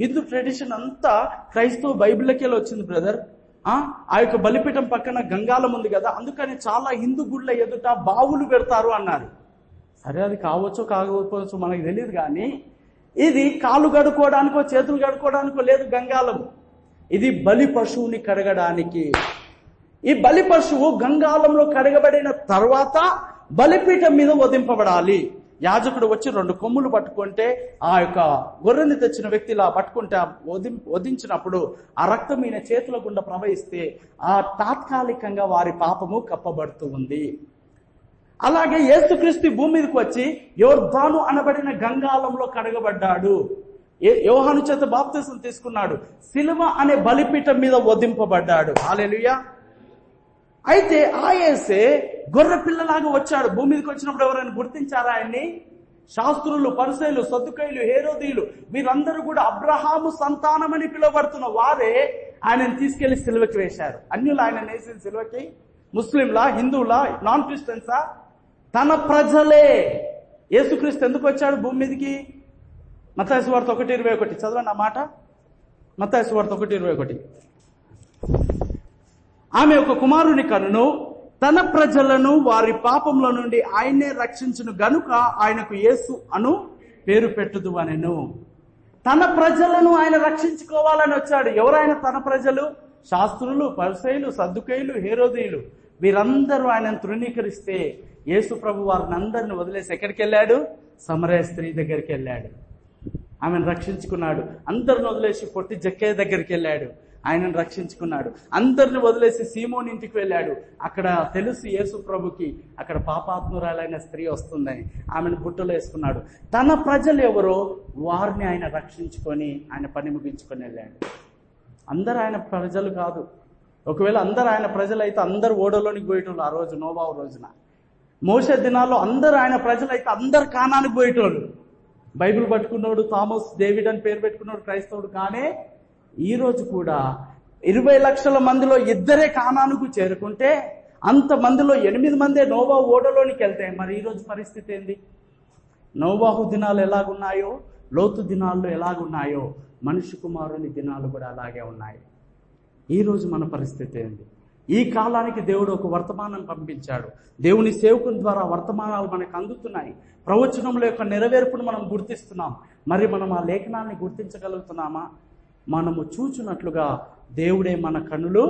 హిందూ ట్రెడిషన్ అంతా క్రైస్తవ బైబిల్కి వచ్చింది బ్రదర్ ఆ? యొక్క బలిపీఠం పక్కన గంగాలం ఉంది కదా అందుకని చాలా హిందూ గుళ్ళ ఎదుట బావులు పెడతారు అన్నారు. సరే అది కావచ్చు కాకపోవచ్చు మనకు తెలియదు కానీ ఇది కాళ్ళు కడుక్కోవడానికో చేతులు కడుక్కోవడానికో లేదు గంగాలం ఇది బలి పశువుని కడగడానికి. ఈ బలి పశువు గంగాలంలో కడగబడిన తర్వాత బలిపీఠం మీద వదింపబడాలి యాజకుడు వచ్చి రెండు కొమ్ములు పట్టుకుంటే ఆ యొక్క గొర్రెని తెచ్చిన వ్యక్తి ఇలా పట్టుకుంటే ఆ వధించినప్పుడు ఆ రక్తం ఈయన చేతుల గుండా ప్రవహిస్తే ఆ తాత్కాలికంగా వారి పాపము కప్పబడుతూ ఉంది. అలాగే ఏసుక్రీస్తు భూమి మీదకి వచ్చి యోర్ధాను అనబడిన గంగాలంలో కడగబడ్డాడు. ఏ- యోహాను చేత బాప్తిసం తీసుకున్నాడు. సిలువ అనే బలిపీఠం మీద వధింపబడ్డాడు. హాలెలుయా! అయితే ఆయేసే గొర్రె పిల్లలాగా వచ్చాడు. భూమి మీదకి వచ్చినప్పుడు ఎవరైనా గుర్తించారా ఆయన్ని? శాస్త్రులు పరిసైలు సద్దుకైలు హేరోదీలు వీరందరూ కూడా అబ్రహాము సంతానమని పిలువబడుతున్న వారే ఆయనను తీసుకెళ్ళి సిలువకి వేశారు. అన్యులు ఆయన వేసిన సిలువకి ముస్లింలా హిందువులా నాన్ క్రిస్టియన్సా తన ప్రజలే. యేసుక్రీస్తు ఎందుకు వచ్చాడు భూమి మీదకి? మతాయసు వార్త ఒకటి ఇరవై ఒకటి. చదవండి ఆ మాట. మతాయసు వార్త ఒకటి ఇరవై ఒకటి. ఆమె ఒక కుమారుని కనును తన ప్రజలను వారి పాపముల నుండి ఆయనే రక్షించును గనుక ఆయనకు యేసు అను పేరు పెట్టుదు అనెను. తన ప్రజలను ఆయన రక్షించుకోవాలని వచ్చాడు. ఎవరైనా తన ప్రజలు? శాస్త్రులు పరిసయులు సద్దుకైలు హేరోదీయులు. వీరందరూ ఆయనను తృణీకరిస్తే యేసు ప్రభు వారిని అందరిని వదిలేసి ఎక్కడికి వెళ్ళాడు? సమరయ స్త్రీ దగ్గరికి వెళ్ళాడు. ఆమెను రక్షించుకున్నాడు. అందరిని వదిలేసి పొట్టి జక్కయ్య దగ్గరికి వెళ్ళాడు. ఆయనను రక్షించుకున్నాడు. అందరిని వదిలేసి సీమోని ఇంటికి వెళ్ళాడు. అక్కడ తెలుసు యేసు ప్రభుకి అక్కడ పాపాత్మురాలైన స్త్రీ వస్తుందని. ఆమెను బుట్టలో వేసుకున్నాడు. తన ప్రజలు ఎవరో వారిని ఆయన రక్షించుకొని ఆయన పని ముగించుకొని వెళ్ళాడు. అందరూ ఆయన ప్రజలు కాదు. ఒకవేళ అందరు ఆయన ప్రజలైతే అందరు ఓడలోనికి పోయేటోళ్ళు ఆ రోజు నోబావు రోజున. మోస దినాల్లో అందరు ఆయన ప్రజలైతే అందరు కానానికి పోయేటోళ్ళు. బైబిల్ పట్టుకున్నోడు థామస్ డేవిడ్ అని పేరు పెట్టుకున్నాడు క్రైస్తవుడు కానే ఈరోజు కూడా ఇరవై లక్షల మందిలో ఇద్దరే కానానుకు చేరుకుంటే అంతమందిలో ఎనిమిది మందే నోవా ఓడలోనికి వెళ్తాయి. మరి ఈరోజు పరిస్థితి ఏంది? నోవాహు దినాలు ఎలాగున్నాయో లోతు దినాల్లో ఎలాగున్నాయో మనిషి కుమారుని దినాలు కూడా అలాగే ఉన్నాయి. ఈరోజు మన పరిస్థితి ఏంది? ఈ కాలానికి దేవుడు ఒక వర్తమానం పంపించాడు. దేవుని సేవకుని ద్వారా వర్తమానాలు మనకు అందుతున్నాయి. ప్రవచనంలో యొక్క నెరవేర్పును మనం గుర్తిస్తున్నాం. మరి మనం ఆ లేఖనాన్ని గుర్తించగలుగుతున్నామా? మనము చూచున్నట్లుగా దేవుడే మన కనులు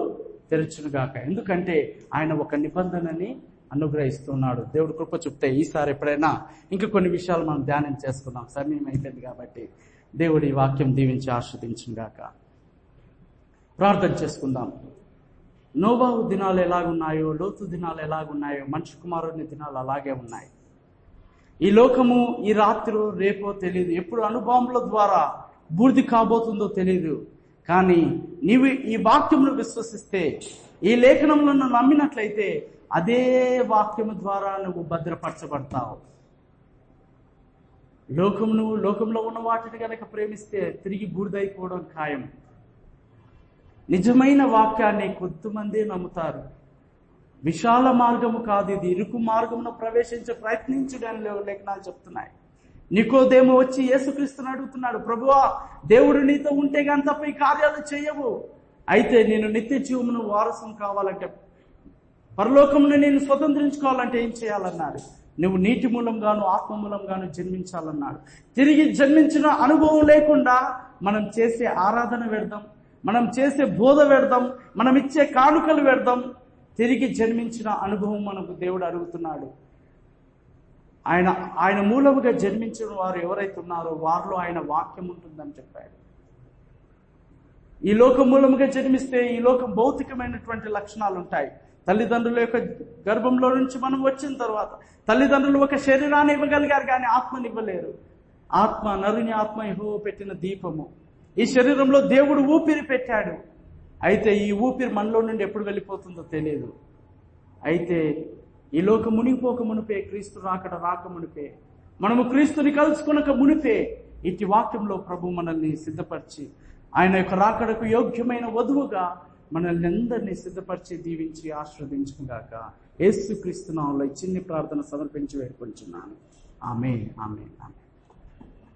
తెరచునుగాక. ఎందుకంటే ఆయన ఒక నిబంధనని అనుగ్రహిస్తున్నాడు. దేవుడు కృప చూపితే ఈసారి ఎప్పుడైనా ఇంకా కొన్ని విషయాలు మనం ధ్యానం చేసుకున్నాం సమయం అయిపోయింది కాబట్టి దేవుడి వాక్యం దీవించి ఆస్వాదించుగాక ప్రార్థన చేసుకుందాం. నోబాహు దినాలు ఎలాగున్నాయో లోతు దినాలు ఎలాగున్నాయో మనిషి కుమారుని దినాలు అలాగే ఉన్నాయి. ఈ లోకము ఈ రాత్రి రేపో తెలియదు ఎప్పుడు అనుభవముల ద్వారా బూర్ది కాబోతుందో తెలియదు కానీ నీవు ఈ వాక్యమును విశ్వసిస్తే ఈ లేఖనంలో నమ్మినట్లయితే అదే వాక్యము ద్వారా నువ్వు భద్రపరచబడతావు. లోకమును లోకంలో ఉన్న వాటిని కనుక ప్రేమిస్తే తిరిగి బూడిదైపోవడం ఖాయం. నిజమైన వాక్యాన్ని కొద్దిమందే నమ్ముతారు. విశాల మార్గము కాదు ఇది. ఇరుకు మార్గమును ప్రవేశించే ప్రయత్నించడం లేఖనాలు చెప్తున్నాయి. నికోదేమో వచ్చి యేసుక్రీస్తుని అడుగుతున్నాడు ప్రభువా దేవుడు నీతో ఉంటే గాని తప్ప ఈ కార్యాలు చేయవు. అయితే నేను నిత్య జీవమును వారసం కావాలంటే పరలోకమును నేను స్వతంత్రించుకోవాలంటే ఏం చేయాలన్నాడు? నువ్వు నీటి మూలంగాను ఆత్మ మూలంగాను జన్మించాలన్నాడు. తిరిగి జన్మించిన అనుభవం లేకుండా మనం చేసే ఆరాధన పెడదాం మనం చేసే బోధ పెడదాం మనం ఇచ్చే కానుకలు పెడదాం తిరిగి జన్మించిన అనుభవం మనకు దేవుడు అడుగుతున్నాడు. ఆయన ఆయన మూలముగా జన్మించిన వారు ఎవరైతే ఉన్నారో వారిలో ఆయన వాక్యం ఉంటుందని చెప్పాడు. ఈ లోకం మూలముగా జన్మిస్తే ఈ లోకం భౌతికమైనటువంటి లక్షణాలు ఉంటాయి. తల్లిదండ్రుల యొక్క గర్భంలో నుంచి మనం వచ్చిన తర్వాత తల్లిదండ్రులు ఒక శరీరాన్ని ఇవ్వగలిగారు కానీ ఆత్మని ఇవ్వలేరు. ఆత్మ నరుని ఆత్మ ఇహో పెట్టిన దీపము. ఈ శరీరంలో దేవుడు ఊపిరి పెట్టాడు. అయితే ఈ ఊపిరి మనలో నుండి ఎప్పుడు వెళ్ళిపోతుందో తెలియదు అయితే ఈ లోకం మునిగిపోక మునిపే క్రీస్తు రాకడ రాక మునిపే. మనము క్రీస్తుని కలుసుకునక మునిపే. ఇటు వాక్యంలో ప్రభు మనల్ని సిద్ధపరిచి ఆయన యొక్క రాకడకు యోగ్యమైన వధువుగా మనల్ని అందరినీ సిద్ధపరిచి దీవించి ఆశ్రవదించుగాక ఏసు క్రీస్తునాంలో చిన్ని ప్రార్థన సమర్పించి వేడుకుంటున్నాను ఆమె ఆమె ఆమె